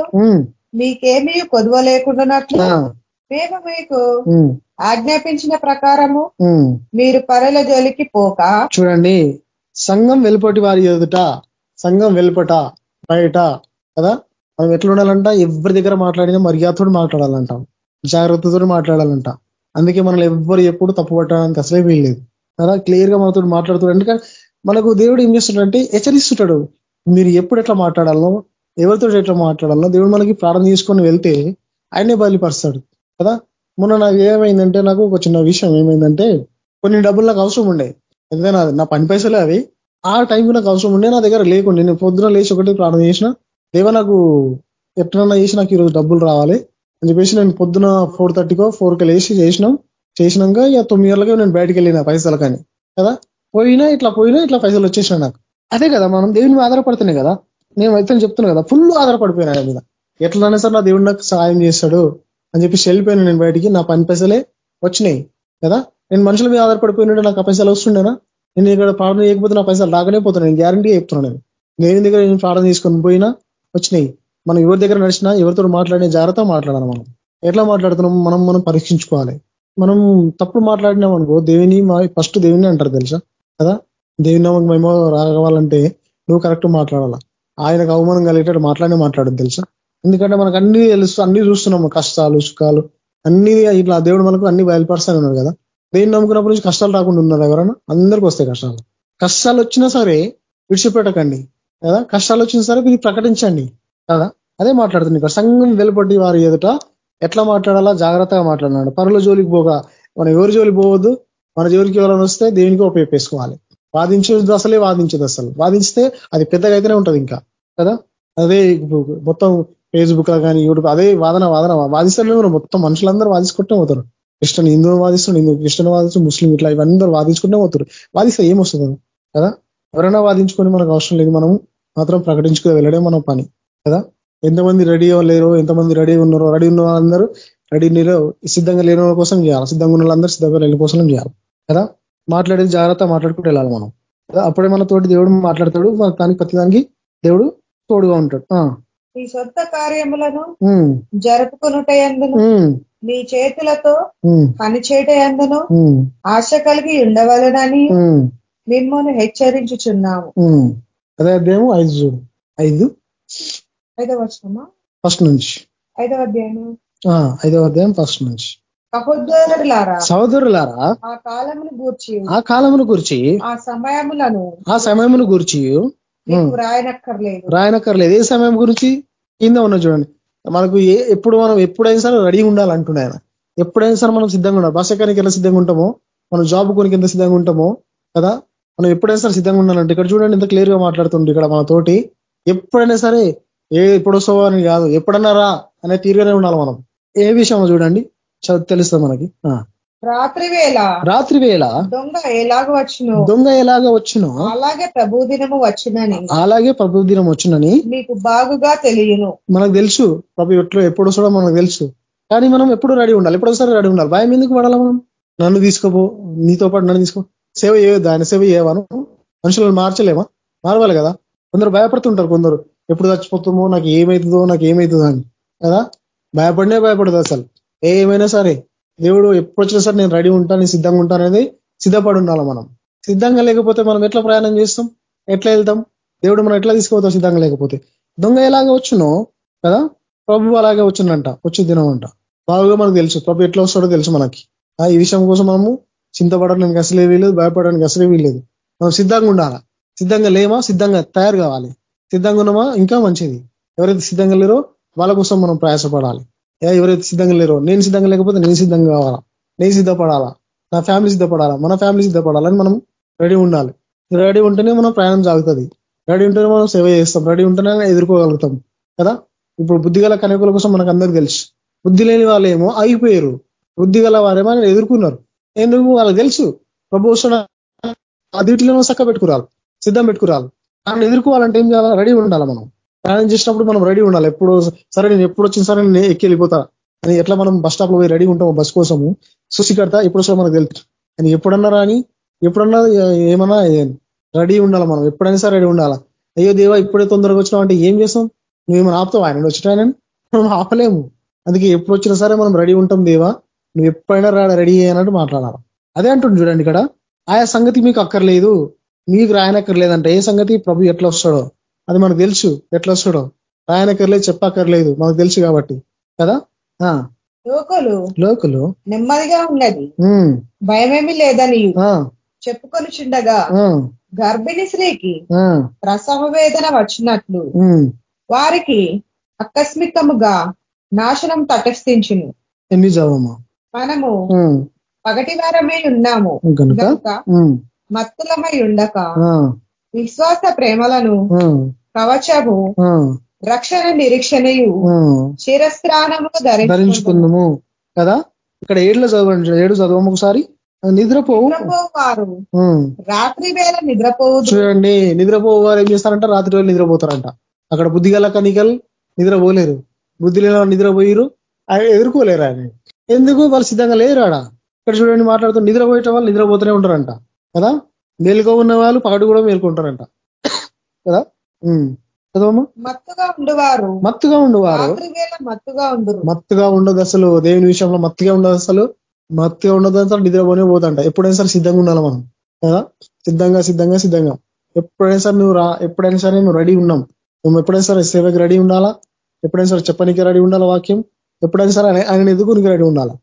మీకేమీ కొదువ లేకుండానట్లు మేము మీకు ఆజ్ఞాపించిన ప్రకారము మీరు పరల జోలికి పోక చూడండి సంఘం వెలుపటి వారి ఎదుట సంఘం వెలుపట బయట కదా? మనం ఎట్లా ఉండాలంట ఎవరి దగ్గర మాట్లాడినా మర్యాదతో మాట్లాడాలంటాం. జాగ్రత్తతో మాట్లాడాలంట. అందుకే మనం ఎవ్వరు ఎప్పుడు తప్పు పట్టడానికి అసలే వీల్లేదు. కదా? క్లియర్గా మనతో మాట్లాడుతున్నాడు ఎందుకంటే మనకు దేవుడు ఏం చేస్తుంటే హెచ్చరిస్తుంటాడు. మీరు ఎప్పుడు ఎట్లా మాట్లాడాలో ఎవరితో ఎట్లా మాట్లాడాలో దేవుడు మనకి ప్రార్థన చేసుకొని వెళ్తే ఆయనే బయలుపరుస్తాడు. కదా? మొన్న నాకు ఏమైందంటే నాకు ఒక చిన్న విషయం ఏమైందంటే కొన్ని డబ్బులు నాకు అవసరం ఉండే. ఎందుకంటే నా పని పైసలే అవి. ఆ టైంకి నాకు అవసరం ఉండే నా దగ్గర లేకుండా. నేను పొద్దున లేచి ఒకటి ప్రార్థన చేసిన. దేవ నాకు ఎట్లన్నా చేసి నాకు ఈరోజు డబ్బులు రావాలి అని చెప్పేసి నేను పొద్దున ఫోర్ థర్టీకో ఫోర్కి లేచి చేసినాం. చేసినాక ఇక తొమ్మిది గంటలకి నేను బయటకు వెళ్ళిన పైసలు కానీ. కదా? పోయినా ఇట్లా పోయినా ఇట్లా పైసలు వచ్చేసిన నాకు. అదే కదా మనం దేవుని ఆధారపడుతున్నాయి కదా. నేను అయితే చెప్తున్నా కదా ఫుల్ ఆధారపడిపోయినా ఆయన మీద. ఎట్లనే సార్ నా దేవుడు నాకు సహాయం చేస్తాడు అని చెప్పి వెళ్ళిపోయినా నేను బయటికి. నా పని పైసలే వచ్చినాయి. కదా? నేను మనుషుల మీద ఆధారపడిపోయినట్టు నాకు ఆ పైసలు వస్తుండేనా? నేను ఇక్కడ ప్రార్థన చేయకపోతే నా పైసలు రాకనే పోతున్నాను నేను గ్యారంటీ చెప్తున్నాను నేను. దేవుని దగ్గర నేను ప్రార్థన తీసుకొని పోయినా? వచ్చినాయి. మనం ఎవరి దగ్గర నడిచినా ఎవరితో మాట్లాడిన జాగ్రత్త మాట్లాడాలి మనం. ఎట్లా మాట్లాడుతున్నాం? మనం మనం పరీక్షించుకోవాలి. మనం తప్పుడు మాట్లాడినాం అనుకో దేవుని ఫస్ట్ దేవుని అంటారు తెలుసా? కదా? దేవి నమ్మకం మేము రావాలంటే నువ్వు కరెక్ట్ మాట్లాడాలా? ఆయనకు అవమానం కలిగేటట్టు మాట్లాడే మాట్లాడదు తెలుసా? ఎందుకంటే మనకు అన్ని తెలుసు అన్ని చూస్తున్నాము. కష్టాలు సుఖాలు అన్ని ఇట్లా దేవుడు మనకు అన్ని బయలుపరుస్తానే ఉన్నారు కదా? దేని నమ్ముకున్నప్పటి నుంచి కష్టాలు రాకుండా ఉన్నారు ఎవరైనా? అందరికీ వస్తాయి కష్టాలు. కష్టాలు వచ్చినా సరే విడిచిపెట్టకండి కదా? కష్టాలు వచ్చినా సరే మీరు ప్రకటించండి కదా? అదే మాట్లాడుతుంది ఇక్కడ. సంఘం వెలుపడి వారి ఎదుట ఎట్లా మాట్లాడాలా? జాగ్రత్తగా మాట్లాడినాడు. పరుల జోలికి పోగా మనం ఎవరి జోలికి పోవద్దు? మన జోలికి ఎవరైనా వస్తే దేనికి ఉపయోగేసుకోవాలి వాదించదు అసలే వాదించదు అసలు. వాదించితే అది పెద్దగా అయితేనే ఉంటది ఇంకా కదా? అదే మొత్తం ఫేస్బుక్లో కానీ యూట్యూబ్ అదే వాదన వాదన. వాదిస్తూనే మొత్తం మనుషులందరూ వాదించుకుంటూ పోతారు. క్రిస్టియన్ హిందువు వాదిస్తున్నాడు హిందూ కృష్ణను వాదిస్తూ ముస్లిం ఇట్లా ఇవందరూ వాదించుకుంటూ పోతారు వాదిస్తే ఏమొస్తుంది కదా? ఎవరైనా వాదించుకొని మనకు అవసరం లేదు మనం మాత్రం ప్రకటించుకుని వెళ్ళడే మన పని. కదా? ఎంతమంది రెడీ లేరు ఎంతమంది రెడీ ఉన్నారో రెడీ ఉన్న వాళ్ళందరూ రెడీ సిద్ధంగా లేని వాళ్ళ కోసం చేయాలి. సిద్ధంగా ఉన్న వాళ్ళందరూ సిద్ధంగా లేని కోసం చేయాలి. కదా? మాట్లాడేది జాగ్రత్త మాట్లాడుకుంటూ వెళ్ళాలి మనం. అప్పుడే మన తోటి దేవుడు మాట్లాడతాడు మన దానికి ప్రతిదానికి దేవుడు తోడుగా ఉంటాడు. ఈ సొంత కార్యములను జరుపుకునుట ఎందును మీ చేతులతో పనిచేయట ఎందును ఆశ కలిగి ఉండవలనని మిమ్మల్ని హెచ్చరించుచున్నాము. అదే అధ్యాయం ఐదు చూడు. ఐదు. ఐదవ ఫస్ట్ నుంచి. ఐదవ అధ్యాయం ఐదవ అధ్యాయం ఫస్ట్ నుంచి. సహోదరులారా సహోదరులారా ఆ కాలమును గూర్చి ఆ కాలమును గురించి ఆ సమయములను ఆ సమయమును గురించి రాయనక్కర్లేదు. రాయనక్కర్లేదు. ఏ సమయం గురించి? కింద ఉన్న చూడండి. మనకు ఏ ఎప్పుడు మనం ఎప్పుడైనా సరే రెడీ ఉండాలంటున్నా ఆయన. ఎప్పుడైనా సరే మనం సిద్ధంగా ఉండాలి. ఎక్కడానికి ఎలా సిద్ధంగా ఉంటామో మనం జాబ్ కొనికి ఎంత సిద్ధంగా ఉంటామో కదా? మనం ఎప్పుడైనా సరే సిద్ధంగా ఉండాలంటే ఇక్కడ చూడండి ఎంత క్లియర్గా మాట్లాడుతుంది ఇక్కడ మన తోటి. ఎప్పుడైనా సరే ఏ ఎప్పుడు వస్తావో అని కాదు. ఎప్పుడన్నా రా అనే తీరుగానే ఉండాలి మనం. ఏ విషయంలో చూడండి? తెలుస్తుంది మనకి. రాత్రి వేళ రాత్రి వేళ దొంగ ఎలాగ వచ్చును? దొంగ ఎలాగ వచ్చును? అలాగే ప్రభు దినము వచ్చినని. అలాగే ప్రభు దినం వచ్చునని మీకు బాగుగా తెలియను. మనకు తెలుసు. ప్రభు ఎట్లు ఎప్పుడు వస్తాడో మనకు తెలుసు. కానీ మనం ఎప్పుడు రెడీ ఉండాలి? ఎప్పుడు ఒకసారి రెడీ ఉండాలి? భయం ఎందుకు పడాలి మనం? నన్ను తీసుకోపో నీతో పాటు నన్ను తీసుకో. సేవ చేయొద్దు ఆయన సేవ చేయవాను. మనుషులను మార్చలేమా? మారవాలి కదా. కొందరు భయపడుతుంటారు కొందరు. ఎప్పుడు చచ్చిపోతామో నాకు ఏమవుతుందో నాకు ఏమవుతుందో అని. కదా? భయపడినే భయపడదు అసలు. ఏమైనా సరే. దేవుడు ఎప్పుడు వచ్చినా సరే నేను రెడీ ఉంటాను నేను సిద్ధంగా ఉంటాను అనేది సిద్ధపడి ఉండాలి మనం. సిద్ధంగా లేకపోతే మనం ఎట్లా ప్రయాణం చేస్తాం? ఎట్లా వెళ్తాం? దేవుడు మనం ఎట్లా తీసుకుపోతాం సిద్ధంగా లేకపోతే? దొంగ ఎలాగే వచ్చునో కదా ప్రభు అలాగే వచ్చిందంట వచ్చి దినం అంట. బాగా మనకు తెలుసు ప్రభు ఎట్లా వస్తాడో తెలుసు మనకి. ఈ విషయం కోసం మనము చింతపడడానికి అసలే వీలేదు భయపడడానికి అసలే వీలేదు మనం సిద్ధంగా ఉండాలా. సిద్ధంగా లేమా? సిద్ధంగా తయారు కావాలి. సిద్ధంగా ఉన్నామా? ఇంకా మంచిది. ఎవరైతే సిద్ధంగా లేరో వాళ్ళ కోసం మనం ప్రయాసపడాలి. ఎవరైతే సిద్ధంగా లేరో నేను సిద్ధంగా లేకపోతే నేను సిద్ధంగా కావాలా? నేను సిద్ధపడాలా? నా ఫ్యామిలీ సిద్ధపడాలా? మన ఫ్యామిలీ సిద్ధపడాలని మనం రెడీ ఉండాలి. రెడీ ఉంటేనే మనం ప్రయాణం సాగుతుంది. రెడీ ఉంటేనే మనం సేవ చేస్తాం. రెడీ ఉంటేనే ఎదుర్కోగలుగుతాం. కదా? ఇప్పుడు బుద్ధిగల కనికుల కోసం మనకు అందరికీ తెలుసు. బుద్ధి లేని వాళ్ళు ఏమో ఆగిపోయారు. బుద్ధి గల వారేమో ఎదుర్కొన్నారు. ఎందుకు? వాళ్ళకి తెలుసు. ప్రభు అదిటిలోనూ చక్క పెట్టుకురాలి సిద్ధం పెట్టుకురాలి. కానీ ఎదుర్కోవాలంటే ఏం చేయాలి? రెడీ ఉండాలి మనం. ప్రయాణం చేసినప్పుడు మనం రెడీ ఉండాలి. ఎప్పుడు సరే నేను ఎప్పుడు వచ్చిన సరే నేను ఎక్కి వెళ్ళిపోతా. అని ఎట్లా మనం బస్ స్టాప్లో పోయి రెడీ ఉంటాము బస్ కోసము సుశికర్త ఎప్పుడు సరే మనకు తెలుసు అని ఎప్పుడన్నా రాని ఎప్పుడన్నా ఏమన్నా రెడీ ఉండాలి మనం. ఎప్పుడైనా సరే రెడీ ఉండాలా. అయ్యో దేవా ఇప్పుడే తొందరగా వచ్చినావు అంటే ఏం చేస్తాం? నువ్వేమైనా ఆపుతావు? ఆయన వచ్చినాయనని మనం ఆపలేము. అందుకే ఎప్పుడు వచ్చినా సరే మనం రెడీ ఉంటాం దేవా. నువ్వు ఎప్పుడైనా రెడీ అయ్యానంటూ మాట్లాడాలి. అదే అంటుంది చూడండి ఇక్కడ. ఆయా సంగతి మీకు అక్కర్లేదు. మీకు రాయనక్కర్లేదంటే. ఏ సంగతి? ప్రభు ఎట్లా వస్తాడో. అది మనకు తెలుసు. ఎట్లా వస్తాడో. రాయనక్కర్లేదు చెప్పక్కర్లేదు. మనకు తెలుసు కాబట్టి. కదా? లోకులు. లోకులు. నెమ్మదిగా ఉన్నది. భయమేమి లేదని చెప్పుకొని చుండగా గర్భిణి స్త్రీకి ప్రసవ వేదన వచ్చినట్లు వారికి ఆకస్మికముగా నాశనం తటస్థించును. ఎన్ని చదవమ్మా మనము పగటి వారమే ఉన్నాము. కనుక మత్తులమై ఉండక విశ్వాస ప్రేమలను కవచము రక్షణ నిరీక్షణయు శిరస్త్రానము ధరించుకుందాము. కదా? ఇక్కడ ఏడులో చదవండి ఏడు చదవము ఒకసారి. నిద్రపోవు. రాత్రి వేళ నిద్రపోవు చూడండి నిద్రపోవు వారు ఏం చేస్తారంట? రాత్రి వేళ నిద్రపోతారంట. అక్కడ బుద్ధి గల కనికలు నిద్రపోలేరు. బుద్ధి లేని నిద్రపోయిరు ఎదుర్కోలేరు ఆయన. ఎందుకు? వాళ్ళు సిద్ధంగా లేరు ఆడ. ఇక్కడ చూడండి మాట్లాడుతూ నిద్రపోయే వాళ్ళు నిద్రపోతూనే ఉంటారంట. కదా? మేలుకో ఉన్న వాళ్ళు పగడు కూడా మేలుకుంటారంట. కదా? మత్తుగా ఉండేవారు. మత్తుగా ఉండేవారు. మత్తుగా ఉండరు. మత్తుగా ఉండదు అసలు. దేవుని విషయంలో మత్తుగా ఉండదు అసలు. మత్తుగా ఉండదు అసలు నిద్రపోనే పోతుంట. ఎప్పుడైనా సరే సిద్ధంగా ఉండాలి మనం. కదా సిద్ధంగా సిద్ధంగా సిద్ధంగా. ఎప్పుడైనా సరే నువ్వు రా ఎప్పుడైనా సరే నువ్వు రెడీ ఉన్నాం నువ్వు ఎప్పుడైనా సరే సేవకి రెడీ ఉండాలా? ఎప్పుడైనా సరే చెప్పనికి రెడీ ఉండాలా వాక్యం? ఎప్పుడైనా సరే ఆయన ఎదుగునికి రెడీ ఉండాలా?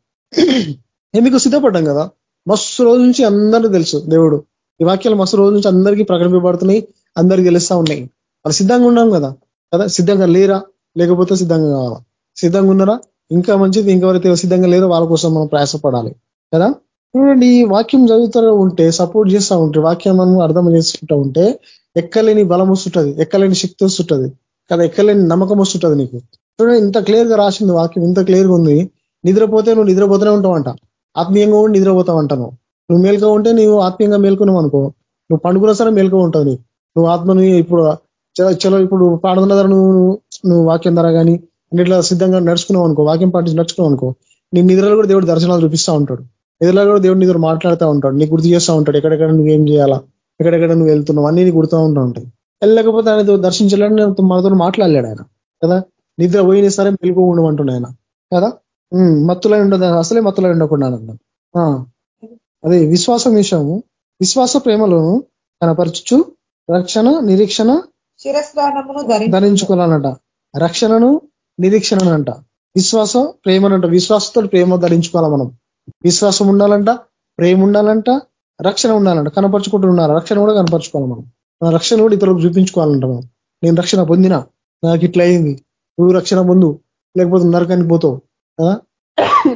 ఎందుకు సిద్ధపడ్డాం కదా. మస్తు రోజు నుంచి అందరికీ తెలుసు దేవుడు. ఈ వాక్యాలు మస్తు రోజు నుంచి అందరికీ ప్రకటింపబడుతున్నాయి. అందరికి తెలుస్తా ఉన్నాయి. మరి సిద్ధంగా ఉన్నాం కదా. కదా? సిద్ధంగా లేరా? లేకపోతే సిద్ధంగా కావాలా? సిద్ధంగా ఉన్నారా? ఇంకా మంచిది ఇంకెవరైతే సిద్ధంగా లేరో వాళ్ళ కోసం మనం ప్రయాసపడాలి. కదా? చూడండి ఈ వాక్యం చదువుతూ ఉంటే సపోర్ట్ చేస్తూ ఉంటే వాక్యం మనం అర్థం చేసుకుంటూ ఉంటే ఎక్కలేని బలం వస్తుంటది ఎక్కలేని శక్తి వస్తుంటది కదా? ఎక్కలేని నమ్మకం వస్తుంటది నీకు. చూడండి ఇంత క్లియర్గా రాసింది వాక్యం ఇంత క్లియర్గా ఉంది. నిద్రపోతే నువ్వు నిద్రపోతూనే ఉంటావంట ఆత్మీయంగా ఉండి నిద్రపోతావంట నువ్వు. నువ్వు మేల్కో ఉంటే నువ్వు ఆత్మీయంగా మేల్కొన్నావు అనుకో. నువ్వు పండుకున్న సరే మేలుకో ఉంటుంది నువ్వు ఆత్మని ఇప్పుడు చలో ఇప్పుడు పాడుతున్న ధర నువ్వు నువ్వు వాక్యం ధర కానీ అన్నిట్లో సిద్ధంగా నడుచుకున్నావు అనుకో వాక్యం పాటించి నడుచుకున్నావు అనుకో నీ నిద్రలో కూడా దేవుడు దర్శనాలు చూపిస్తూ ఉంటాడు. నిద్రలో కూడా దేవుడు నిధులు మాట్లాడుతూ ఉంటాడు నీకు గుర్తు చేస్తూ ఉంటాడు ఎక్కడెక్కడ నువ్వేం చేయాలా ఎక్కడెక్కడ నువ్వు వెళ్తున్నావు అన్ని గుర్తూ ఉంటా ఉంటాయి. వెళ్ళకపోతే ఆయన దర్శించాలని మనతో మాట్లాడలేడు ఆయన కదా? నిద్ర పోయిన సరే మెలుగు ఉండమంటున్నా ఆయన కదా? మత్తులో ఉండదు అసలే మత్తులో ఉండకుండా అదే విశ్వాసం విషయము విశ్వాస ప్రేమలను కనపరచు రక్షణ నిరీక్షణ ధరించుకోవాలన్నట రక్షణను నిరీక్షణనంట. విశ్వాసం ప్రేమనంట. విశ్వాసంతో ప్రేమ ధరించుకోవాలి మనం? విశ్వాసం ఉండాలంట ప్రేమ ఉండాలంట రక్షణ ఉండాలంట. కనపరుచుకుంటూ ఉండాలి రక్షణ కూడా కనపరుచుకోవాలి మనం? రక్షణ కూడా ఇతరులకు చూపించుకోవాలంట మనం. నేను రక్షణ పొందినా? నాకు ఇట్లా అయింది. నువ్వు రక్షణ పొందు. లేకపోతే నరకానికి పోతావు.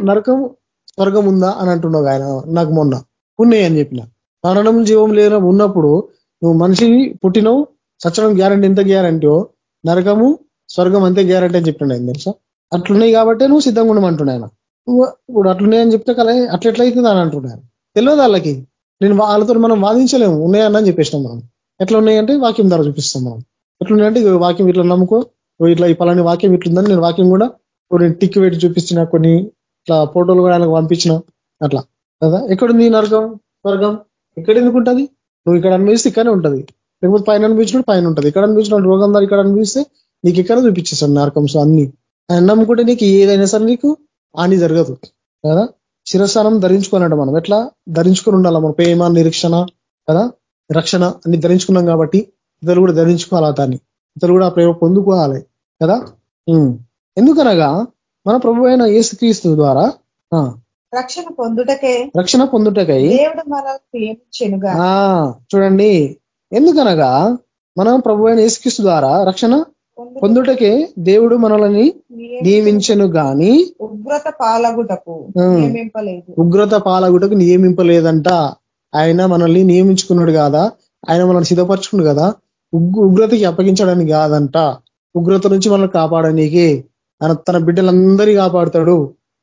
నరకం స్వర్గం ఉందా అని అంటున్నావు ఆయన. నాకు మొన్న. ఉన్నాయి అని చెప్పిన. మరణం జీవం లేన ఉన్నప్పుడు నువ్వు మనిషి పుట్టినవు సచ్చడం గ్యారంటీ ఎంత గ్యారంటీయో? నరకము స్వర్గం అంతే గ్యారంటీ అని చెప్పిన ఆయన తెలుసా? అట్లున్నాయి కాబట్టి నువ్వు సిద్ధంగా ఉండమంటున్నాయన ఇప్పుడు అట్లున్నాయని చెప్తే కదా అట్లెట్లయితుంది అని అంటున్నాను తెలియదు వాళ్ళకి? నేను వాళ్ళతో మనం వాదించలేము. ఉన్నాయన్న అని చెప్పేసినాం మనం. ఎట్లా ఉన్నాయంటే వాక్యం ద్వారా చూపిస్తాం మనం. ఎట్లున్నాయంటే వాక్యం ఇట్లా నమ్ముకో. ఇట్లా ఈ పలాని వాక్యం ఇట్లుందని నేను వాక్యం కూడా కొన్ని టిక్ పెట్టి చూపించిన కొన్ని ఇట్లా ఫోటోలు కూడా ఆయనకు పంపించిన. అట్లా. కదా? ఎక్కడుంది నరకం స్వర్గం? ఎక్కడ ఎందుకు ఉంటుంది? నువ్వు ఇక్కడ అన్వేసి ఇక్కడనే ఉంటుంది. లేకపోతే పైన అనిపించినప్పుడు పైన ఉంటుంది. ఇక్కడ అనిపించిన రోగం ద్వారా ఇక్కడ అనిపిస్తే నీకు ఇక్కడ చూపించేస్తాను నరకంస్ అన్ని. ఆయన నమ్ముకుంటే నీకు ఏదైనా సరే నీకు హాని జరగదు. కదా? శిరస్థానం ధరించుకోవాలంట మనం. ఎట్లా? ధరించుకొని ఉండాలి మన? ప్రేమ నిరీక్షణ కదా? రక్షణ అన్ని ధరించుకున్నాం కాబట్టి ఇతరులు కూడా ధరించుకోవాలి దాన్ని. ఇతరులు కూడా ఆ ప్రేమ పొందుకోవాలి. కదా? ఎందుకనగా మన ప్రభు అయిన క్రీస్తు ద్వారా రక్షణ పొందుటకే రక్షణ పొందుటకై చూడండి. ఎందుకనగా మనం ప్రభు అయిన యేసుక్రీస్తు ద్వారా రక్షణ పొందుటకే దేవుడు మనల్ని నియమించను గాని ఉగ్రత పాలగుటకు నియమింపలేదు. ఉగ్రత పాలగుటకు నియమింపలేదంట. ఆయన మనల్ని నియమించుకున్నాడు కాదా? ఆయన మనల్ని సిద్ధపరచుకున్నాడు కదా? ఉగ్రతకి అప్పగించడానికి కాదంట. ఉగ్రత నుంచి మనల్ని కాపాడడానికి ఆయన తన బిడ్డలందరినీ కాపాడుతాడు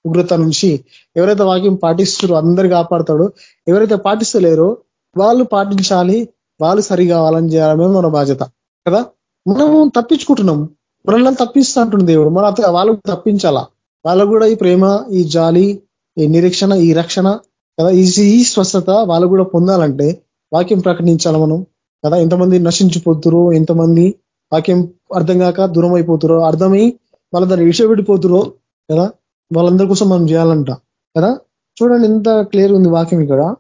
ఉగ్రత నుంచి. ఎవరైతే వాక్యం పాటిస్తారో అందరు కాపాడతాడు. ఎవరైతే పాటిస్తలేరో వాళ్ళు పాటించాలి వాళ్ళు సరి కావాలని చేయడమే మన బాధ్యత. కదా? మనం తప్పించుకుంటున్నాం మనల్ని తప్పిస్తా అంటుంది దేవుడు. మన వాళ్ళకు తప్పించాలా? వాళ్ళకు కూడా ఈ ప్రేమ ఈ జాలి ఈ నిరీక్షణ ఈ రక్షణ కదా? ఈ స్వస్థత వాళ్ళు కూడా పొందాలంటే వాక్యం ప్రకటించాలి మనం? కదా? ఎంతమంది నశించిపోతురో ఎంతమంది వాక్యం అర్థం కాక దూరం అయిపోతురో అర్థమై వాళ్ళ దాన్ని విషయపెట్టిపోతురో కదా? వాళ్ళందరి కోసం మనం చేయాలంట. కదా? చూడండి ఎంత క్లియర్ ఉంది వాక్యం ఇక్కడ.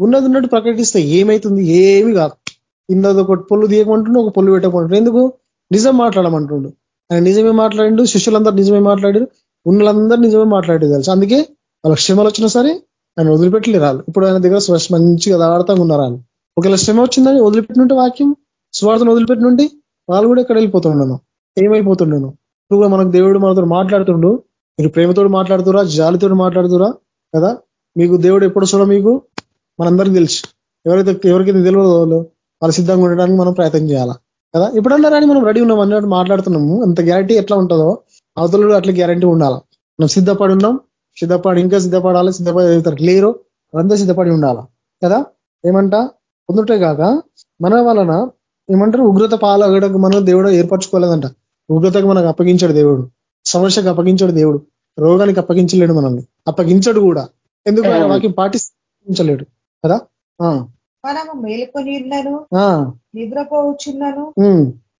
ఉన్నది ఉన్నట్టు ప్రకటిస్తే ఏమవుతుంది ఏమి కాదు. ఇన్నది ఒక పొల్లు తీయకుంటుండు ఒక పొల్లు పెట్టకుంటుండు ఎందుకు? నిజం మాట్లాడమంటుండు. ఆయన నిజమే మాట్లాడిండు శిష్యులందరూ నిజమే మాట్లాడారు ఉన్నలందరూ నిజమే మాట్లాడేది తెలుసు? అందుకే వాళ్ళ క్షమలు వచ్చినా సరే ఆయన వదిలిపెట్టలేరు వాళ్ళు ఇప్పుడు ఆయన దగ్గర మంచిగా దాడతాగా ఉన్నారు ఆయన. ఒకవేళ శ్రమ వచ్చిందని వదిలిపెట్టినట్టు వాక్యం స్వార్థను వదిలిపెట్టినుంటే వాళ్ళు కూడా ఇక్కడ వెళ్ళిపోతుండను? ఏమైపోతుండను? నువ్వు మనకు దేవుడు మనతో మాట్లాడుతుండు మీరు ప్రేమతో మాట్లాడుతురా జాలితో మాట్లాడుతురా కదా? మీకు దేవుడు ఎప్పుడు చూడ మీకు? మనందరికీ తెలుసు. ఎవరైతే ఎవరికైతే తెలియదు వాళ్ళు సిద్ధంగా ఉండడానికి మనం ప్రయత్నం చేయాలా? కదా? ఇప్పుడన్నా రాని మనం రెడీ ఉన్నాం అన్నట్టు మాట్లాడుతున్నాము. అంత గ్యారంటీ ఎట్లా ఉంటుందో అవతల అట్లా గ్యారంటీ ఉండాలా? మనం సిద్ధపడి ఉన్నాం సిద్ధపడి ఇంకా సిద్ధపడాలి సిద్ధపడి లేరు అదంతా సిద్ధపడి ఉండాలా? కదా? ఏమంట? పొందుటే కాక మన వలన ఏమంటారు? ఉగ్రత పాలగడకు మనం దేవుడు ఏర్పరచుకోలేదంట. ఉగ్రతకు మనకు అప్పగించాడు దేవుడు. సమస్యకు అప్పగించాడు దేవుడు. రోగానికి అప్పగించలేడు మనల్ని. అప్పగించడు కూడా. ఎందుకు? వాక్యం పాటించలేడు కదా? మనము మేలుకొని నిద్రపోవచ్చున్నాను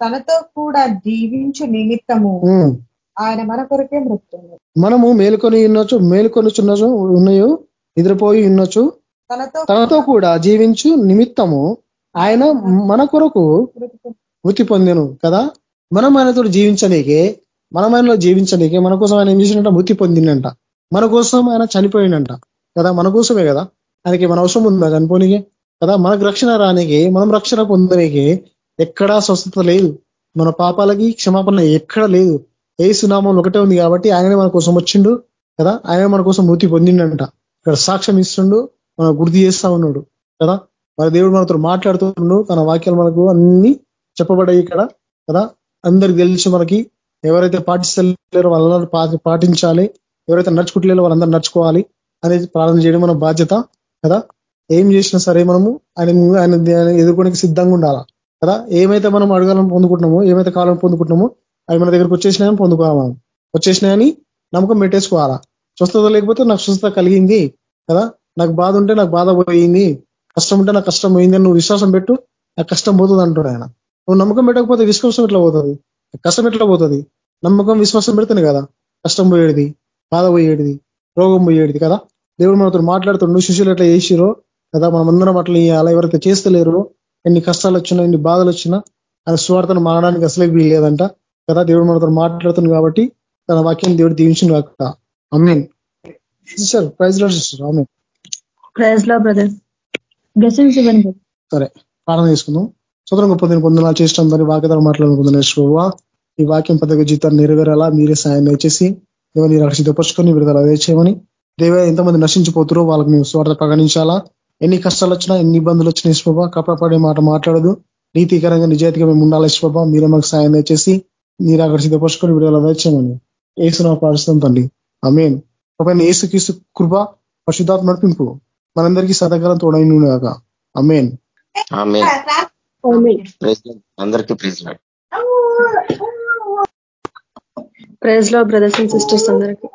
తనతో కూడా జీవించు నిమిత్తము. ఆయన మన కొరకే మృత్యు మనము మేలుకొని ఉన్నచ్చు మేలుకొనిచున్నచు ఉన్నాయో నిద్రపోయి ఉన్నచ్చు తనతో కూడా జీవించు నిమిత్తము ఆయన మన కొరకు మృతి పొందెను కదా? మనం ఆయనతో జీవించనీకే మనం ఆయనలో జీవించనీకే మన కోసం ఆయన ఏం చేసినట్ట మృతి పొందిండంట. మన కోసం ఆయన చనిపోయిండంట కదా? మన కోసమే కదా? ఆయనకి మన అవసరం ఉందా చనిపోనికే కదా మనకు రక్షణ రానికి మనం రక్షణ పొందడానికి ఎక్కడా స్వస్థత లేదు మన పాపాలకి క్షమాపణ ఎక్కడ లేదు ఏ సునామం ఒకటే ఉంది కాబట్టి ఆయనే మన కోసం వచ్చిండు కదా ఆయన మన కోసం మృతి పొందిండంట ఇక్కడ సాక్ష్యం ఇస్తుండు మనం గుర్తు చేస్తా ఉన్నాడు కదా మరి దేవుడు మనతో మాట్లాడుతుండు తన వాక్యాలు మనకు అన్ని చెప్పబడ్డాయి ఇక్కడ కదా అందరికి తెలిసి మనకి ఎవరైతే పాటిస్తలేరో వాళ్ళందరూ పాటించాలి ఎవరైతే నడుచుకుంటలేరో వాళ్ళందరూ నడుచుకోవాలి అనేది ప్రార్థన చేయడం మన బాధ్యత. కదా? ఏం చేసినా సరే మనము ఆయన ఆయన ఎదుర్కొనికి సిద్ధంగా ఉండాలా? కదా? ఏమైతే మనం అడగాలని పొందుకుంటున్నామో ఏమైతే కాలం పొందుకుంటున్నామో అవి మన దగ్గరకు వచ్చేసినాయని పొందుకోవాలి మనం. వచ్చేసినాయని నమ్మకం పెట్టేసుకోవాలా? స్వస్థత లేకపోతే నాకు స్వస్థత కలిగింది కదా? నాకు బాధ ఉంటే నాకు బాధ పోయింది కష్టం ఉంటే నాకు కష్టం పోయింది అని నువ్వు విశ్వాసం పెట్టు నాకు కష్టం పోతుంది అంటాడు ఆయన. నువ్వు నమ్మకం పెట్టకపోతే విశ్వాసం ఎట్లా పోతుంది? కష్టం ఎట్లా పోతుంది? నమ్మకం విశ్వాసం పెడితేనే కదా? కష్టం పోయేది బాధ పోయేది రోగం పోయేది కదా? దేవుడు మనతో మాట్లాడుతుండు. శిష్యులు ఎట్లా చేసిరో కదా మనమందరం అట్లా అలా ఎవరైతే చేస్తలేరు ఎన్ని కష్టాలు వచ్చినా ఎన్ని బాధలు వచ్చినా ఆయన స్వార్థను మారడానికి అసలే లేదంట కదా. దేవుడు మనతో మాట్లాడుతుంది కాబట్టి తన వాక్యం దేవుడు దీవించింది కాక అమ్మేన్ సిస్టర్ ప్రైజ్లో సిస్టర్. ఆమె ప్రైజ్లో బ్రదర్. సరే ప్రార్థన చేసుకుందాం. స్వతంత్రం గొప్ప దీని పొందనాలు చేసిన దాన్ని వాక్యధారం మాట్లాడుకుంటున్నా ఈ వాక్యం పదవి జీతాన్ని నెరవేరాలా? మీరే సాయం దయచేసి దేవని రక్షితపరుచుకొని విడుదల చేయమని దేవ ఎంతమంది నశించిపోతారో వాళ్ళకి మేము స్వార్థ ప్రకటించాలా? ఎన్ని కష్టాలు వచ్చినా ఎన్ని ఇబ్బందులు వచ్చినా ఇష్టపా కప్పపడే మాట మాట్లాడదు. నీతికరంగా నిజాయితీగా మేము ఉండాలి ఇష్టపా మీరే మాకు సాయం దయచేసి మీరు అక్కడ సిద్ధపరుచుకొని విడుదల దయచేయమని ఏసునా పాడుస్తాం తండ్రి. అమేన్ ఒక ఏసుకీసు కృప పశుధాత్మ నడిపింపు మనందరికీ సదాకాలం తోడైన కాక అమేన్ అందరికీ ప్రైజ్లో బ్రదర్స్ అండ్ సిస్టర్స్ అందరికీ.